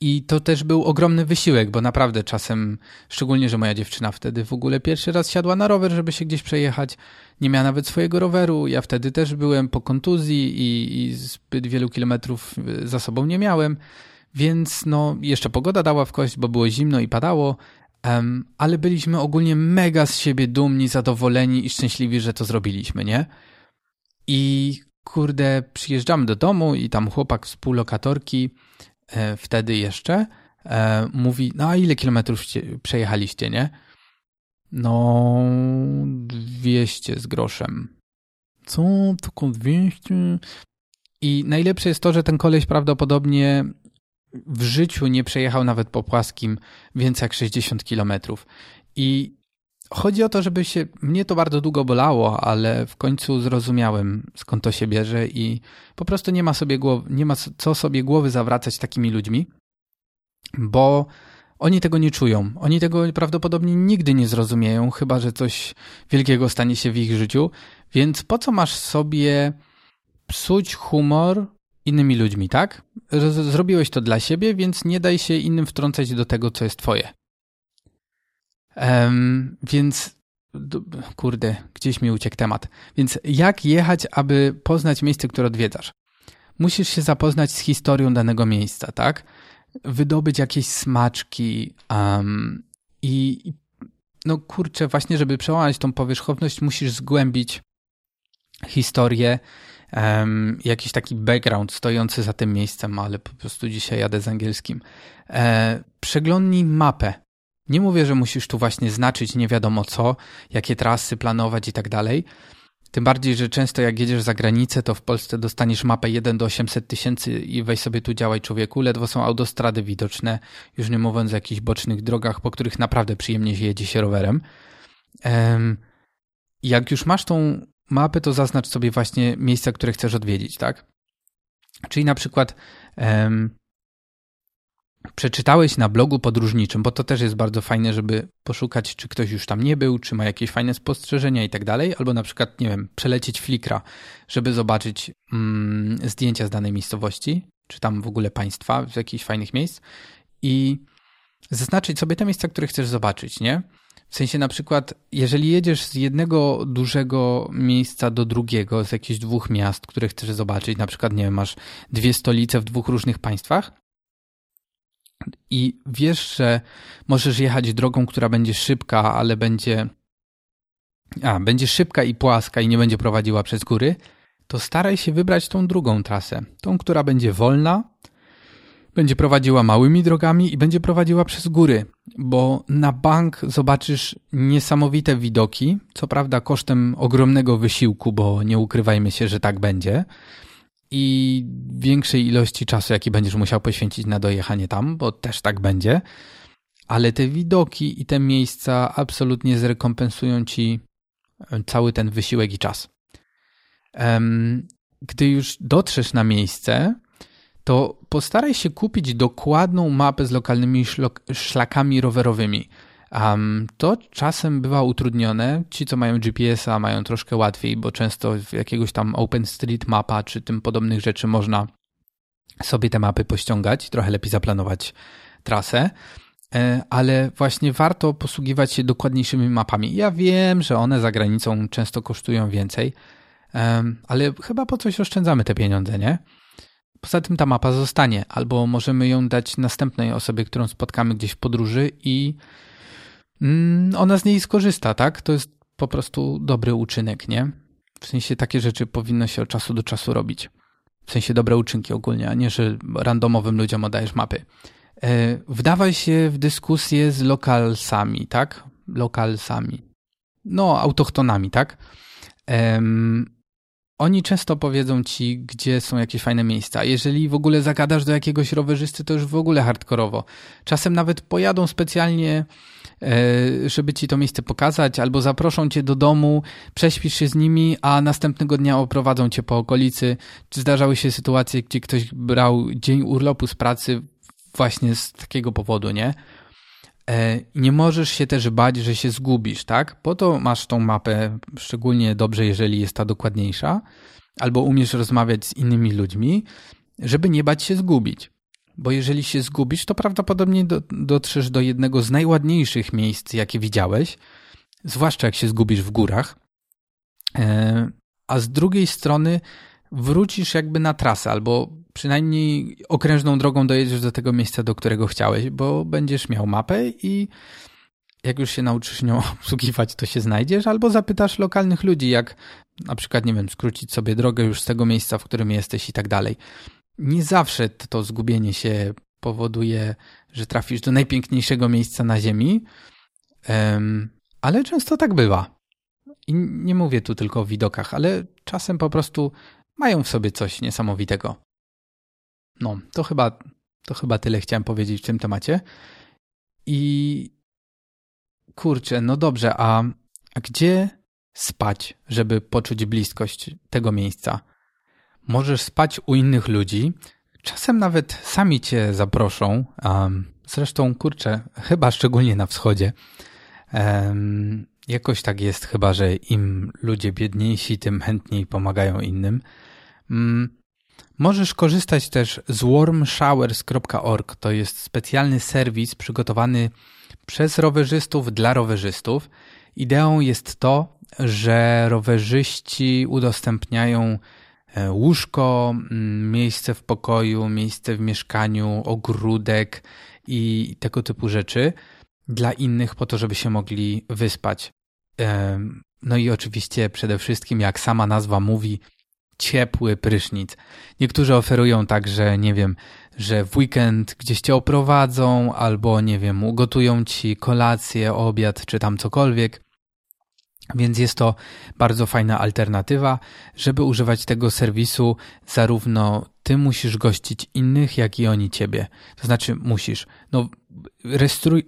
I to też był ogromny wysiłek, bo naprawdę czasem, szczególnie, że moja dziewczyna wtedy w ogóle pierwszy raz siadła na rower, żeby się gdzieś przejechać, nie miała nawet swojego roweru. Ja wtedy też byłem po kontuzji i, i zbyt wielu kilometrów y, za sobą nie miałem, więc no, jeszcze pogoda dała w kość, bo było zimno i padało, um, ale byliśmy ogólnie mega z siebie dumni, zadowoleni i szczęśliwi, że to zrobiliśmy, nie? I kurde, przyjeżdżamy do domu i tam chłopak współlokatorki wtedy jeszcze, e, mówi, no a ile kilometrów przejechaliście, nie? No, 200 z groszem. Co? Tylko 200? I najlepsze jest to, że ten koleś prawdopodobnie w życiu nie przejechał nawet po płaskim więcej jak 60 kilometrów. I chodzi o to, żeby się. Mnie to bardzo długo bolało, ale w końcu zrozumiałem, skąd to się bierze, i po prostu nie ma sobie nie ma co sobie głowy zawracać takimi ludźmi, bo oni tego nie czują. Oni tego prawdopodobnie nigdy nie zrozumieją, chyba że coś wielkiego stanie się w ich życiu. Więc po co masz sobie psuć humor innymi ludźmi, tak? Zrobiłeś to dla siebie, więc nie daj się innym wtrącać do tego, co jest twoje. Um, więc kurde, gdzieś mi uciekł temat. Więc jak jechać, aby poznać miejsce, które odwiedzasz? Musisz się zapoznać z historią danego miejsca, tak? Wydobyć jakieś smaczki um, i no kurczę, właśnie żeby przełamać tą powierzchowność, musisz zgłębić historię, um, jakiś taki background stojący za tym miejscem, ale po prostu dzisiaj jadę z angielskim. E, przeglądnij mapę. Nie mówię, że musisz tu właśnie znaczyć nie wiadomo co, jakie trasy planować i tak dalej. Tym bardziej, że często jak jedziesz za granicę, to w Polsce dostaniesz mapę 1 do 800 tysięcy i weź sobie tu działaj człowieku. Ledwo są autostrady widoczne, już nie mówiąc o jakichś bocznych drogach, po których naprawdę przyjemnie jedzie się rowerem. Jak już masz tą mapę, to zaznacz sobie właśnie miejsca, które chcesz odwiedzić, tak? Czyli na przykład um, przeczytałeś na blogu podróżniczym, bo to też jest bardzo fajne, żeby poszukać, czy ktoś już tam nie był, czy ma jakieś fajne spostrzeżenia i tak dalej, albo na przykład, nie wiem, przelecieć Flickra, żeby zobaczyć mm, zdjęcia z danej miejscowości, czy tam w ogóle państwa, z jakichś fajnych miejsc i zaznaczyć sobie te miejsca, które chcesz zobaczyć, nie? W sensie na przykład, jeżeli jedziesz z jednego dużego miejsca do drugiego, z jakichś dwóch miast, które chcesz zobaczyć, na przykład, nie wiem, masz dwie stolice w dwóch różnych państwach i wiesz, że możesz jechać drogą, która będzie szybka, ale będzie. A, będzie szybka i płaska i nie będzie prowadziła przez góry, to staraj się wybrać tą drugą trasę. Tą, która będzie wolna, będzie prowadziła małymi drogami i będzie prowadziła przez góry, bo na bank zobaczysz niesamowite widoki, co prawda kosztem ogromnego wysiłku, bo nie ukrywajmy się, że tak będzie, i większej ilości czasu, jaki będziesz musiał poświęcić na dojechanie tam, bo też tak będzie, ale te widoki i te miejsca absolutnie zrekompensują ci cały ten wysiłek i czas. Gdy już dotrzesz na miejsce, to postaraj się kupić dokładną mapę z lokalnymi szlakami rowerowymi. Um, to czasem bywa utrudnione. Ci, co mają GPS-a, mają troszkę łatwiej, bo często w jakiegoś tam OpenStreetMapa czy tym podobnych rzeczy można sobie te mapy pościągać, trochę lepiej zaplanować trasę. E, ale właśnie warto posługiwać się dokładniejszymi mapami. Ja wiem, że one za granicą często kosztują więcej, ale chyba po coś oszczędzamy te pieniądze, nie? Poza tym ta mapa zostanie, albo możemy ją dać następnej osobie, którą spotkamy gdzieś w podróży i ona z niej skorzysta, tak? To jest po prostu dobry uczynek, nie? W sensie takie rzeczy powinno się od czasu do czasu robić. W sensie dobre uczynki ogólnie, a nie, że randomowym ludziom oddajesz mapy. E, wdawaj się w dyskusję z lokalsami, tak? Lokalsami. No, autochtonami, tak? Oni często powiedzą ci, gdzie są jakieś fajne miejsca. Jeżeli w ogóle zagadasz do jakiegoś rowerzysty, to już w ogóle hardkorowo. Czasem nawet pojadą specjalnie, e, żeby ci to miejsce pokazać, albo zaproszą cię do domu, prześpisz się z nimi, a następnego dnia oprowadzą cię po okolicy. Zdarzały się sytuacje, gdzie ktoś brał dzień urlopu z pracy właśnie z takiego powodu, nie? E, nie możesz się też bać, że się zgubisz, tak? Po to masz tą mapę, szczególnie dobrze, jeżeli jest ta dokładniejsza, albo umiesz rozmawiać z innymi ludźmi, żeby nie bać się zgubić. Bo jeżeli się zgubisz, to prawdopodobnie do, dotrzesz do jednego z najładniejszych miejsc, jakie widziałeś, zwłaszcza jak się zgubisz w górach. E, a z drugiej strony wrócisz jakby na trasę, albo przynajmniej okrężną drogą dojedziesz do tego miejsca, do którego chciałeś, bo będziesz miał mapę i jak już się nauczysz nią [laughs] obsługiwać, to się znajdziesz, albo zapytasz lokalnych ludzi, jak na przykład, nie wiem, skrócić sobie drogę już z tego miejsca, w którym jesteś i tak dalej. Nie zawsze to zgubienie się powoduje, że trafisz do najpiękniejszego miejsca na Ziemi, ale często tak bywa. I nie mówię tu tylko o widokach, ale czasem po prostu mają w sobie coś niesamowitego. No, to chyba, to chyba tyle chciałem powiedzieć w tym temacie. I kurczę, no dobrze, a, a gdzie spać, żeby poczuć bliskość tego miejsca? Możesz spać u innych ludzi, czasem nawet sami cię zaproszą. Um, zresztą, kurczę, chyba szczególnie na wschodzie. Um, jakoś tak jest, chyba że im ludzie biedniejsi, tym chętniej pomagają innym. Um, możesz korzystać też z warmshowers.org. To jest specjalny serwis przygotowany przez rowerzystów dla rowerzystów. Ideą jest to, że rowerzyści udostępniają e, łóżko, miejsce w pokoju, miejsce w mieszkaniu, ogródek i tego typu rzeczy dla innych po to, żeby się mogli wyspać. No i oczywiście przede wszystkim, jak sama nazwa mówi, ciepły prysznic. Niektórzy oferują także, nie wiem, że w weekend gdzieś cię oprowadzą, albo nie wiem, ugotują ci kolację, obiad, czy tam cokolwiek. Więc jest to bardzo fajna alternatywa, żeby używać tego serwisu. Zarówno ty musisz gościć innych, jak i oni ciebie. To znaczy, musisz. No,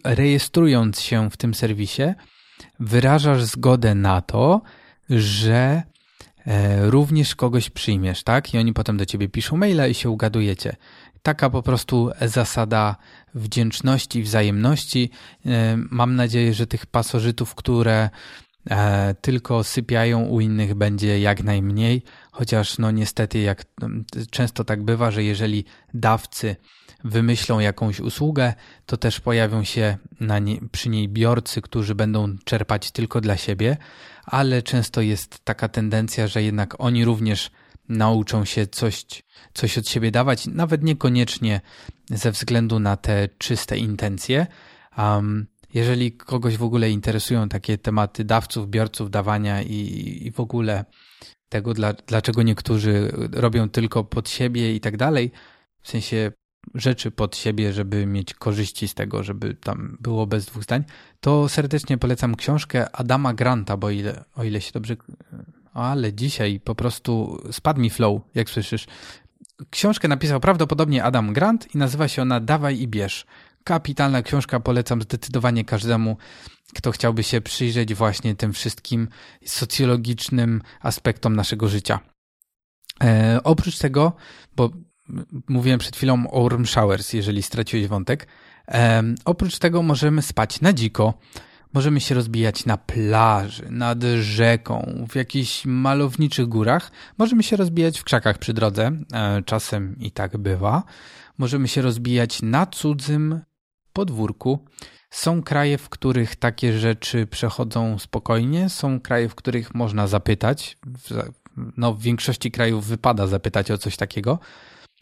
rejestrując się w tym serwisie, wyrażasz zgodę na to, że również kogoś przyjmiesz, tak? I oni potem do ciebie piszą maila i się ugadujecie. Taka po prostu zasada wdzięczności, wzajemności. E, mam nadzieję, że tych pasożytów, które e, tylko sypiają u innych będzie jak najmniej, chociaż no niestety jak często tak bywa, że jeżeli dawcy wymyślą jakąś usługę, to też pojawią się nie, przy niej biorcy, którzy będą czerpać tylko dla siebie, ale często jest taka tendencja, że jednak oni również nauczą się coś, coś od siebie dawać, nawet niekoniecznie ze względu na te czyste intencje. Um, jeżeli kogoś w ogóle interesują takie tematy dawców, biorców, dawania i, i w ogóle tego, dla, dlaczego niektórzy robią tylko pod siebie i tak dalej, w sensie rzeczy pod siebie, żeby mieć korzyści z tego, żeby tam było bez dwóch zdań, to serdecznie polecam książkę Adama Granta, bo ile, o ile się dobrze... Ale dzisiaj po prostu spadł mi flow, jak słyszysz. Książkę napisał prawdopodobnie Adam Grant i nazywa się ona Dawaj i bierz. Kapitalna książka, polecam zdecydowanie każdemu, kto chciałby się przyjrzeć właśnie tym wszystkim socjologicznym aspektom naszego życia. E, oprócz tego, bo mówiłem przed chwilą o warm showers, jeżeli straciłeś wątek, oprócz tego możemy spać na dziko, możemy się rozbijać na plaży, nad rzeką, w jakichś malowniczych górach, możemy się rozbijać w krzakach przy drodze, e, czasem i tak bywa, możemy się rozbijać na cudzym podwórku. Są kraje, w których takie rzeczy przechodzą spokojnie, są kraje, w których można zapytać. No, w większości krajów wypada zapytać o coś takiego.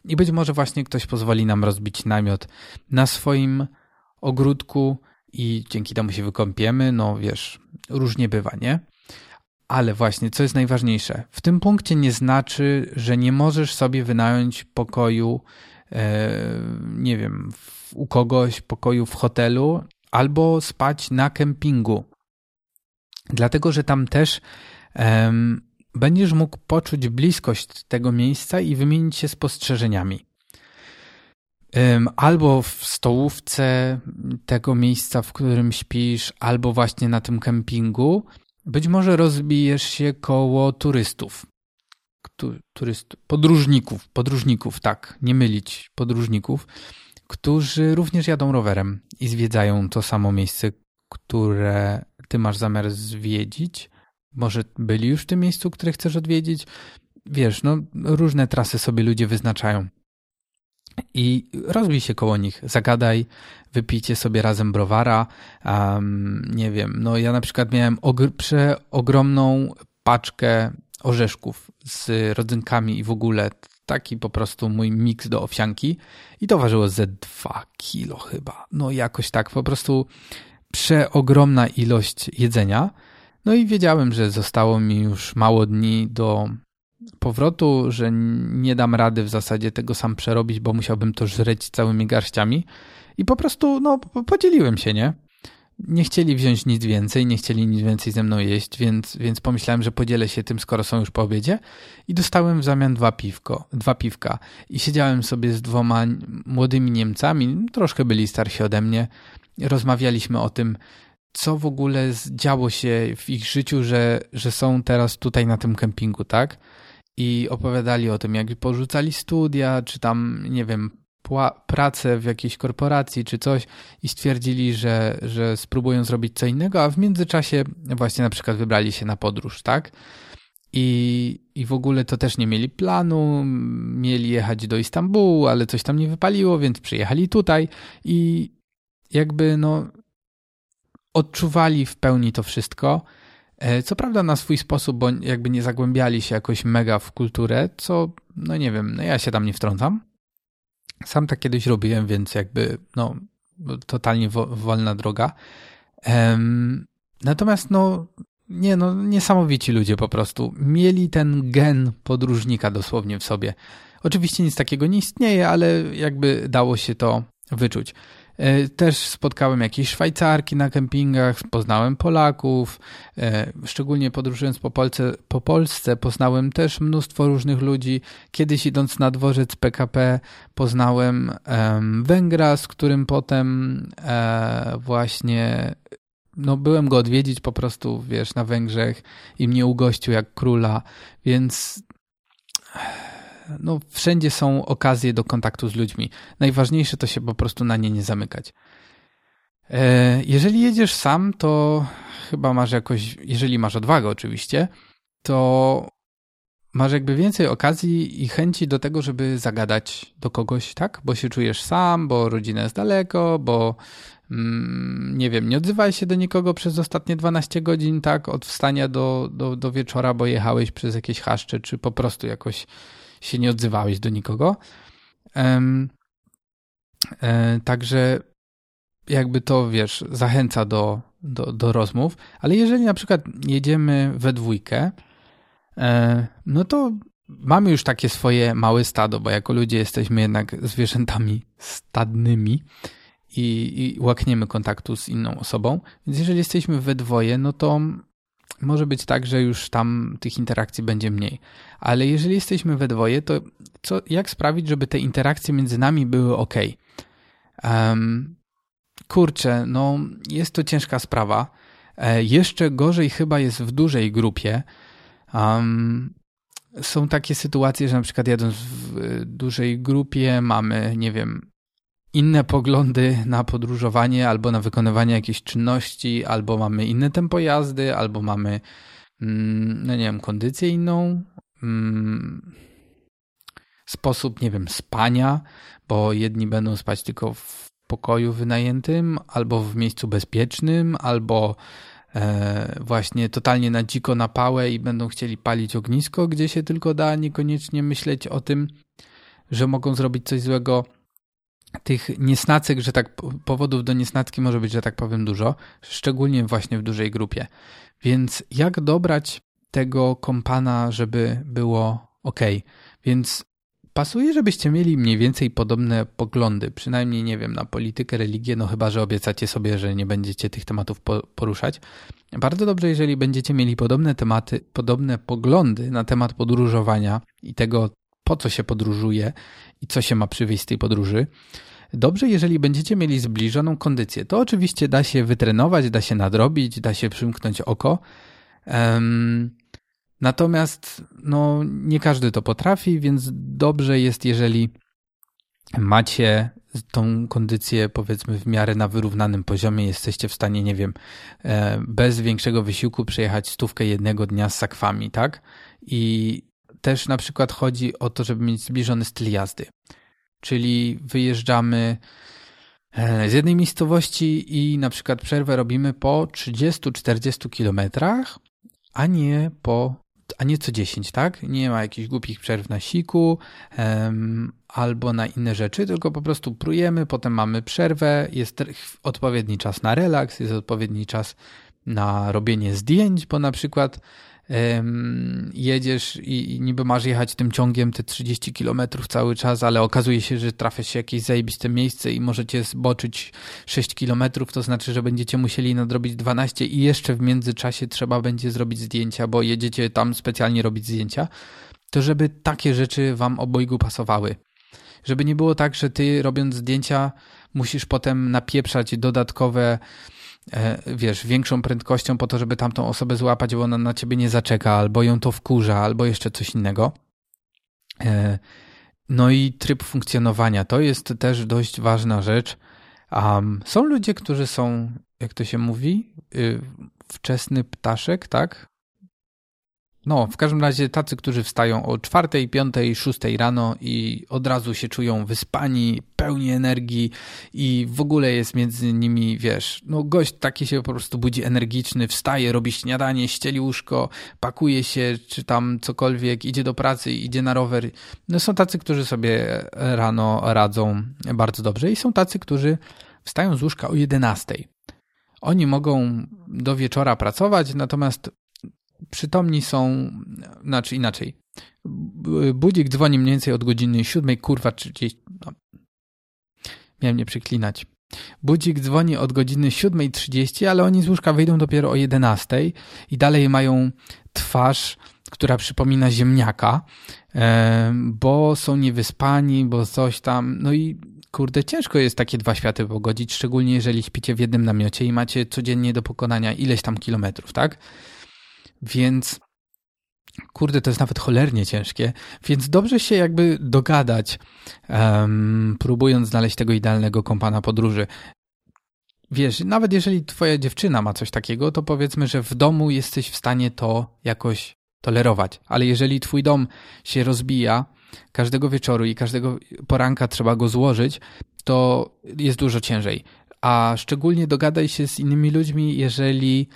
I być może właśnie ktoś pozwoli nam rozbić namiot na swoim ogródku i dzięki temu się wykąpiemy. No wiesz, różnie bywa, nie? Ale właśnie, co jest najważniejsze, w tym punkcie nie znaczy, że nie możesz sobie wynająć pokoju, e, nie wiem, u kogoś, pokoju w hotelu albo spać na kempingu. Dlatego, że tam też będziesz mógł poczuć bliskość tego miejsca i wymienić się spostrzeżeniami. Albo w stołówce tego miejsca, w którym śpisz, albo właśnie na tym kempingu. Być może rozbijesz się koło turystów. Turyst, podróżników, podróżników, tak, nie mylić podróżników którzy również jadą rowerem i zwiedzają to samo miejsce, które ty masz zamiar zwiedzić. Może byli już w tym miejscu, które chcesz odwiedzić. Wiesz, no różne trasy sobie ludzie wyznaczają. I rozbij się koło nich, zagadaj, wypijcie sobie razem browara. Um, nie wiem, no ja na przykład miałem przeogromną paczkę orzeszków z rodzynkami i w ogóle taki po prostu mój miks do owsianki i to ważyło ze 2 kilo chyba. No jakoś tak, po prostu przeogromna ilość jedzenia. No i wiedziałem, że zostało mi już mało dni do powrotu, że nie dam rady w zasadzie tego sam przerobić, bo musiałbym to żreć całymi garściami. I po prostu, no, podzieliłem się, nie? nie chcieli wziąć nic więcej, nie chcieli nic więcej ze mną jeść, więc, więc pomyślałem, że podzielę się tym, skoro są już po obiedzie i dostałem w zamian dwa, piwko, dwa piwka i siedziałem sobie z dwoma młodymi Niemcami, troszkę byli starsi ode mnie, rozmawialiśmy o tym, co w ogóle działo się w ich życiu, że, że są teraz tutaj na tym kempingu, tak? I opowiadali o tym, jak porzucali studia, czy tam, nie wiem, pracę w jakiejś korporacji czy coś i stwierdzili, że, że spróbują zrobić co innego, a w międzyczasie właśnie na przykład wybrali się na podróż, tak? I, I w ogóle to też nie mieli planu, mieli jechać do Istambułu, ale coś tam nie wypaliło, więc przyjechali tutaj i jakby no odczuwali w pełni to wszystko. E, co prawda na swój sposób, bo jakby nie zagłębiali się jakoś mega w kulturę, co no nie wiem, no ja się tam nie wtrącam. Sam tak kiedyś robiłem, więc jakby no totalnie wolna droga. natomiast no nie no, niesamowici ludzie po prostu. Mieli ten gen podróżnika dosłownie w sobie. Oczywiście nic takiego nie istnieje, ale jakby dało się to wyczuć. E, też spotkałem jakieś Szwajcarki na kempingach, poznałem Polaków, e, szczególnie podróżując po Polsce, po Polsce poznałem też mnóstwo różnych ludzi. Kiedyś idąc na dworzec PKP poznałem Węgra, z którym potem e, właśnie no byłem go odwiedzić po prostu, wiesz, na Węgrzech i mnie ugościł jak króla, więc no wszędzie są okazje do kontaktu z ludźmi. Najważniejsze to się po prostu na nie nie zamykać. E, jeżeli jedziesz sam, to chyba masz jakoś, jeżeli masz odwagę oczywiście, to masz jakby więcej okazji i chęci do tego, żeby zagadać do kogoś, tak? Bo się czujesz sam, bo rodzina jest daleko, bo Mm, nie wiem, nie odzywałeś się do nikogo przez ostatnie 12 godzin, tak, od wstania do, do, do wieczora, bo jechałeś przez jakieś chaszcze, czy po prostu jakoś się nie odzywałeś do nikogo. E, także jakby to, wiesz, zachęca do, do, do rozmów, ale jeżeli na przykład jedziemy we dwójkę, e, no to mamy już takie swoje małe stado, bo jako ludzie jesteśmy jednak zwierzętami stadnymi, i, i łakniemy kontaktu z inną osobą. Więc jeżeli jesteśmy we dwoje, no to może być tak, że już tam tych interakcji będzie mniej. Ale jeżeli jesteśmy we dwoje, to co, jak sprawić, żeby te interakcje między nami były ok? Um, kurczę, no jest to ciężka sprawa. E, jeszcze gorzej chyba jest w dużej grupie. Um, są takie sytuacje, że na przykład jadąc w dużej grupie mamy, nie wiem, inne poglądy na podróżowanie albo na wykonywanie jakiejś czynności, albo mamy inne tempo jazdy, albo mamy, mm, no nie wiem, kondycję inną, mm, sposób, nie wiem, spania, bo jedni będą spać tylko w pokoju wynajętym, albo w miejscu bezpiecznym, albo e, właśnie totalnie na dziko na pałę i będą chcieli palić ognisko, gdzie się tylko da, niekoniecznie myśleć o tym, że mogą zrobić coś złego tych niesnacek, że tak powodów do niesnacki może być, że tak powiem, dużo, szczególnie właśnie w dużej grupie. Więc jak dobrać tego kompana, żeby było ok? Więc pasuje, żebyście mieli mniej więcej podobne poglądy, przynajmniej nie wiem, na politykę, religię, no chyba, że obiecacie sobie, że nie będziecie tych tematów poruszać. Bardzo dobrze, jeżeli będziecie mieli podobne tematy, podobne poglądy na temat podróżowania i tego, po co się podróżuje i co się ma przywieźć z tej podróży. Dobrze, jeżeli będziecie mieli zbliżoną kondycję. To oczywiście da się wytrenować, da się nadrobić, da się przymknąć oko. Um, natomiast no, nie każdy to potrafi, więc dobrze jest, jeżeli macie tą kondycję powiedzmy w miarę na wyrównanym poziomie, jesteście w stanie, nie wiem, e, bez większego wysiłku przejechać stówkę jednego dnia z sakwami, tak? I też na przykład chodzi o to, żeby mieć zbliżony styl jazdy. Czyli wyjeżdżamy e, z jednej miejscowości i na przykład przerwę robimy po 30-40 kilometrach, a nie po a nie co 10, tak? Nie ma jakichś głupich przerw na siku um, albo na inne rzeczy, tylko po prostu prujemy, potem mamy przerwę, jest odpowiedni czas na relaks, jest odpowiedni czas na robienie zdjęć, bo na przykład jedziesz i, niby masz jechać tym ciągiem te 30 km cały czas, ale okazuje się, że trafia się jakieś zajebiste miejsce i możecie zboczyć 6 km, to znaczy, że będziecie musieli nadrobić 12 i jeszcze w międzyczasie trzeba będzie zrobić zdjęcia, bo jedziecie tam specjalnie robić zdjęcia, to żeby takie rzeczy wam obojgu pasowały. Żeby nie było tak, że ty robiąc zdjęcia musisz potem napieprzać dodatkowe wiesz, większą prędkością po to, żeby tamtą osobę złapać, bo ona na ciebie nie zaczeka, albo ją to wkurza, albo jeszcze coś innego. E, no i tryb funkcjonowania to jest też dość ważna rzecz. Um, są ludzie, którzy są, jak to się mówi, y, wczesny ptaszek, tak? No, w każdym razie tacy, którzy wstają o czwartej, piątej, szóstej rano i od razu się czują wyspani, pełni energii i w ogóle jest między nimi, wiesz, no gość taki się po prostu budzi energiczny, wstaje, robi śniadanie, ścieli łóżko, pakuje się, czy tam cokolwiek, idzie do pracy, idzie na rower. No są tacy, którzy sobie rano radzą bardzo dobrze i są tacy, którzy wstają z łóżka o 11. Oni mogą do wieczora pracować, natomiast przytomni są, znaczy inaczej. Budzik dzwoni mniej więcej od godziny 7, kurwa 30. No. Miałem nie przyklinać. Budzik dzwoni od godziny 7.30, ale oni z łóżka wyjdą dopiero o 11 i dalej mają twarz, która przypomina ziemniaka, bo są niewyspani, bo coś tam. No i kurde, ciężko jest takie dwa światy pogodzić, szczególnie jeżeli śpicie w jednym namiocie i macie codziennie do pokonania ileś tam kilometrów, tak? Więc kurde, to jest nawet cholernie ciężkie, więc dobrze się jakby dogadać, um, próbując znaleźć tego idealnego kompana podróży. Wiesz, nawet jeżeli twoja dziewczyna ma coś takiego, to powiedzmy, że w domu jesteś w stanie to jakoś tolerować, ale jeżeli twój dom się rozbija każdego wieczoru i każdego poranka trzeba go złożyć, to jest dużo ciężej. A szczególnie dogadaj się z innymi ludźmi, jeżeli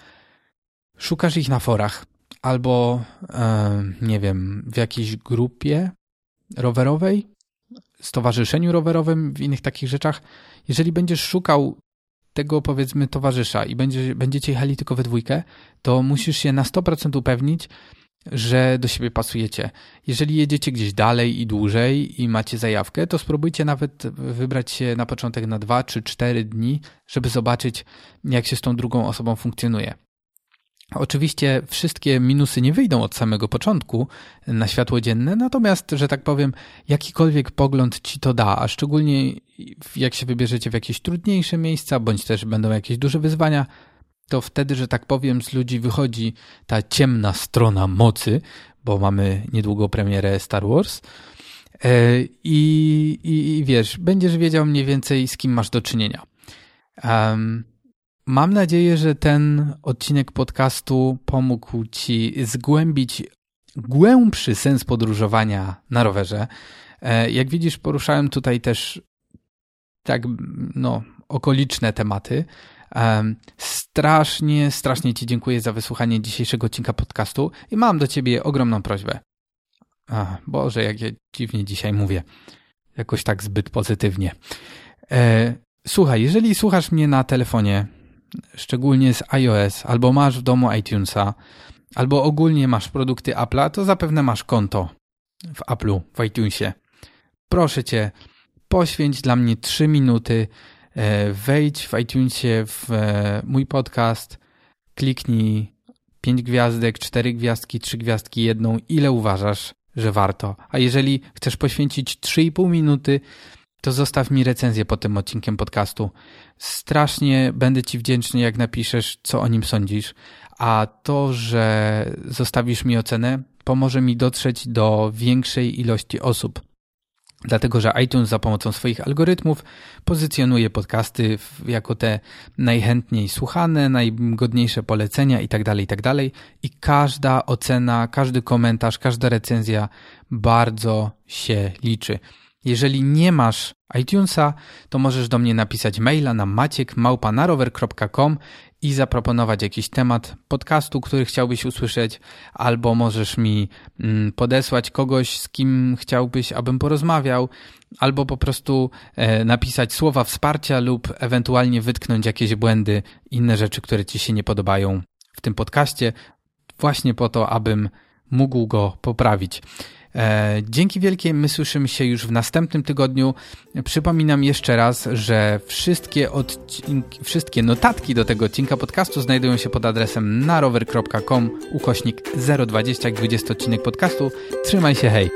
szukasz ich na forach albo, e, nie wiem, w jakiejś grupie rowerowej, stowarzyszeniu rowerowym, w innych takich rzeczach. Jeżeli będziesz szukał tego, powiedzmy, towarzysza i będzie, będziecie jechali tylko we dwójkę, to musisz się na 100% upewnić, że do siebie pasujecie. Jeżeli jedziecie gdzieś dalej i dłużej i macie zajawkę, to spróbujcie nawet wybrać się na początek na dwa czy cztery dni, żeby zobaczyć, jak się z tą drugą osobą funkcjonuje. Oczywiście wszystkie minusy nie wyjdą od samego początku na światło dzienne, natomiast, że tak powiem, jakikolwiek pogląd ci to da, a szczególnie jak się wybierzecie w jakieś trudniejsze miejsca, bądź też będą jakieś duże wyzwania, to wtedy, że tak powiem, z ludzi wychodzi ta ciemna strona mocy, bo mamy niedługo premierę Star Wars. E, I, i, i wiesz, będziesz wiedział mniej więcej, z kim masz do czynienia. Um, Mam nadzieję, że ten odcinek podcastu pomógł Ci zgłębić głębszy sens podróżowania na rowerze. E, jak widzisz, poruszałem tutaj też tak, no, okoliczne tematy. E, strasznie, strasznie Ci dziękuję za wysłuchanie dzisiejszego odcinka podcastu i mam do Ciebie ogromną prośbę. Ach, Boże, jak ja dziwnie dzisiaj mówię. Jakoś tak zbyt pozytywnie. E, słuchaj, jeżeli słuchasz mnie na telefonie, szczególnie z iOS, albo masz w domu iTunesa, albo ogólnie masz produkty Apple'a, to zapewne masz konto w Apple'u, w iTunesie. Proszę Cię, poświęć dla mnie 3 minuty, e, wejdź w iTunesie w e, mój podcast, kliknij 5 gwiazdek, 4 gwiazdki, 3 gwiazdki, jedną, ile uważasz, że warto. A jeżeli chcesz poświęcić 3,5 minuty, to zostaw mi recenzję pod tym odcinkiem podcastu. Strasznie będę Ci wdzięczny, jak napiszesz, co o nim sądzisz. A to, że zostawisz mi ocenę, pomoże mi dotrzeć do większej ilości osób. Dlatego, że iTunes za pomocą swoich algorytmów pozycjonuje podcasty jako te najchętniej słuchane, najgodniejsze polecenia itd., tak itd. Tak I każda ocena, każdy komentarz, każda recenzja bardzo się liczy. Jeżeli nie masz iTunesa, to możesz do mnie napisać maila na maciekmałpanarower.com i zaproponować jakiś temat podcastu, który chciałbyś usłyszeć, albo możesz mi mm, podesłać kogoś, z kim chciałbyś, abym porozmawiał, albo po prostu e, napisać słowa wsparcia lub ewentualnie wytknąć jakieś błędy, inne rzeczy, które ci się nie podobają w tym podcaście, właśnie po to, abym mógł go poprawić. E, dzięki wielkie, my słyszymy się już w następnym tygodniu. Przypominam jeszcze raz, że wszystkie, odcinki, wszystkie notatki do tego odcinka podcastu znajdują się pod adresem narower.com ukośnik 020 20 odcinek podcastu. Trzymaj się, hej!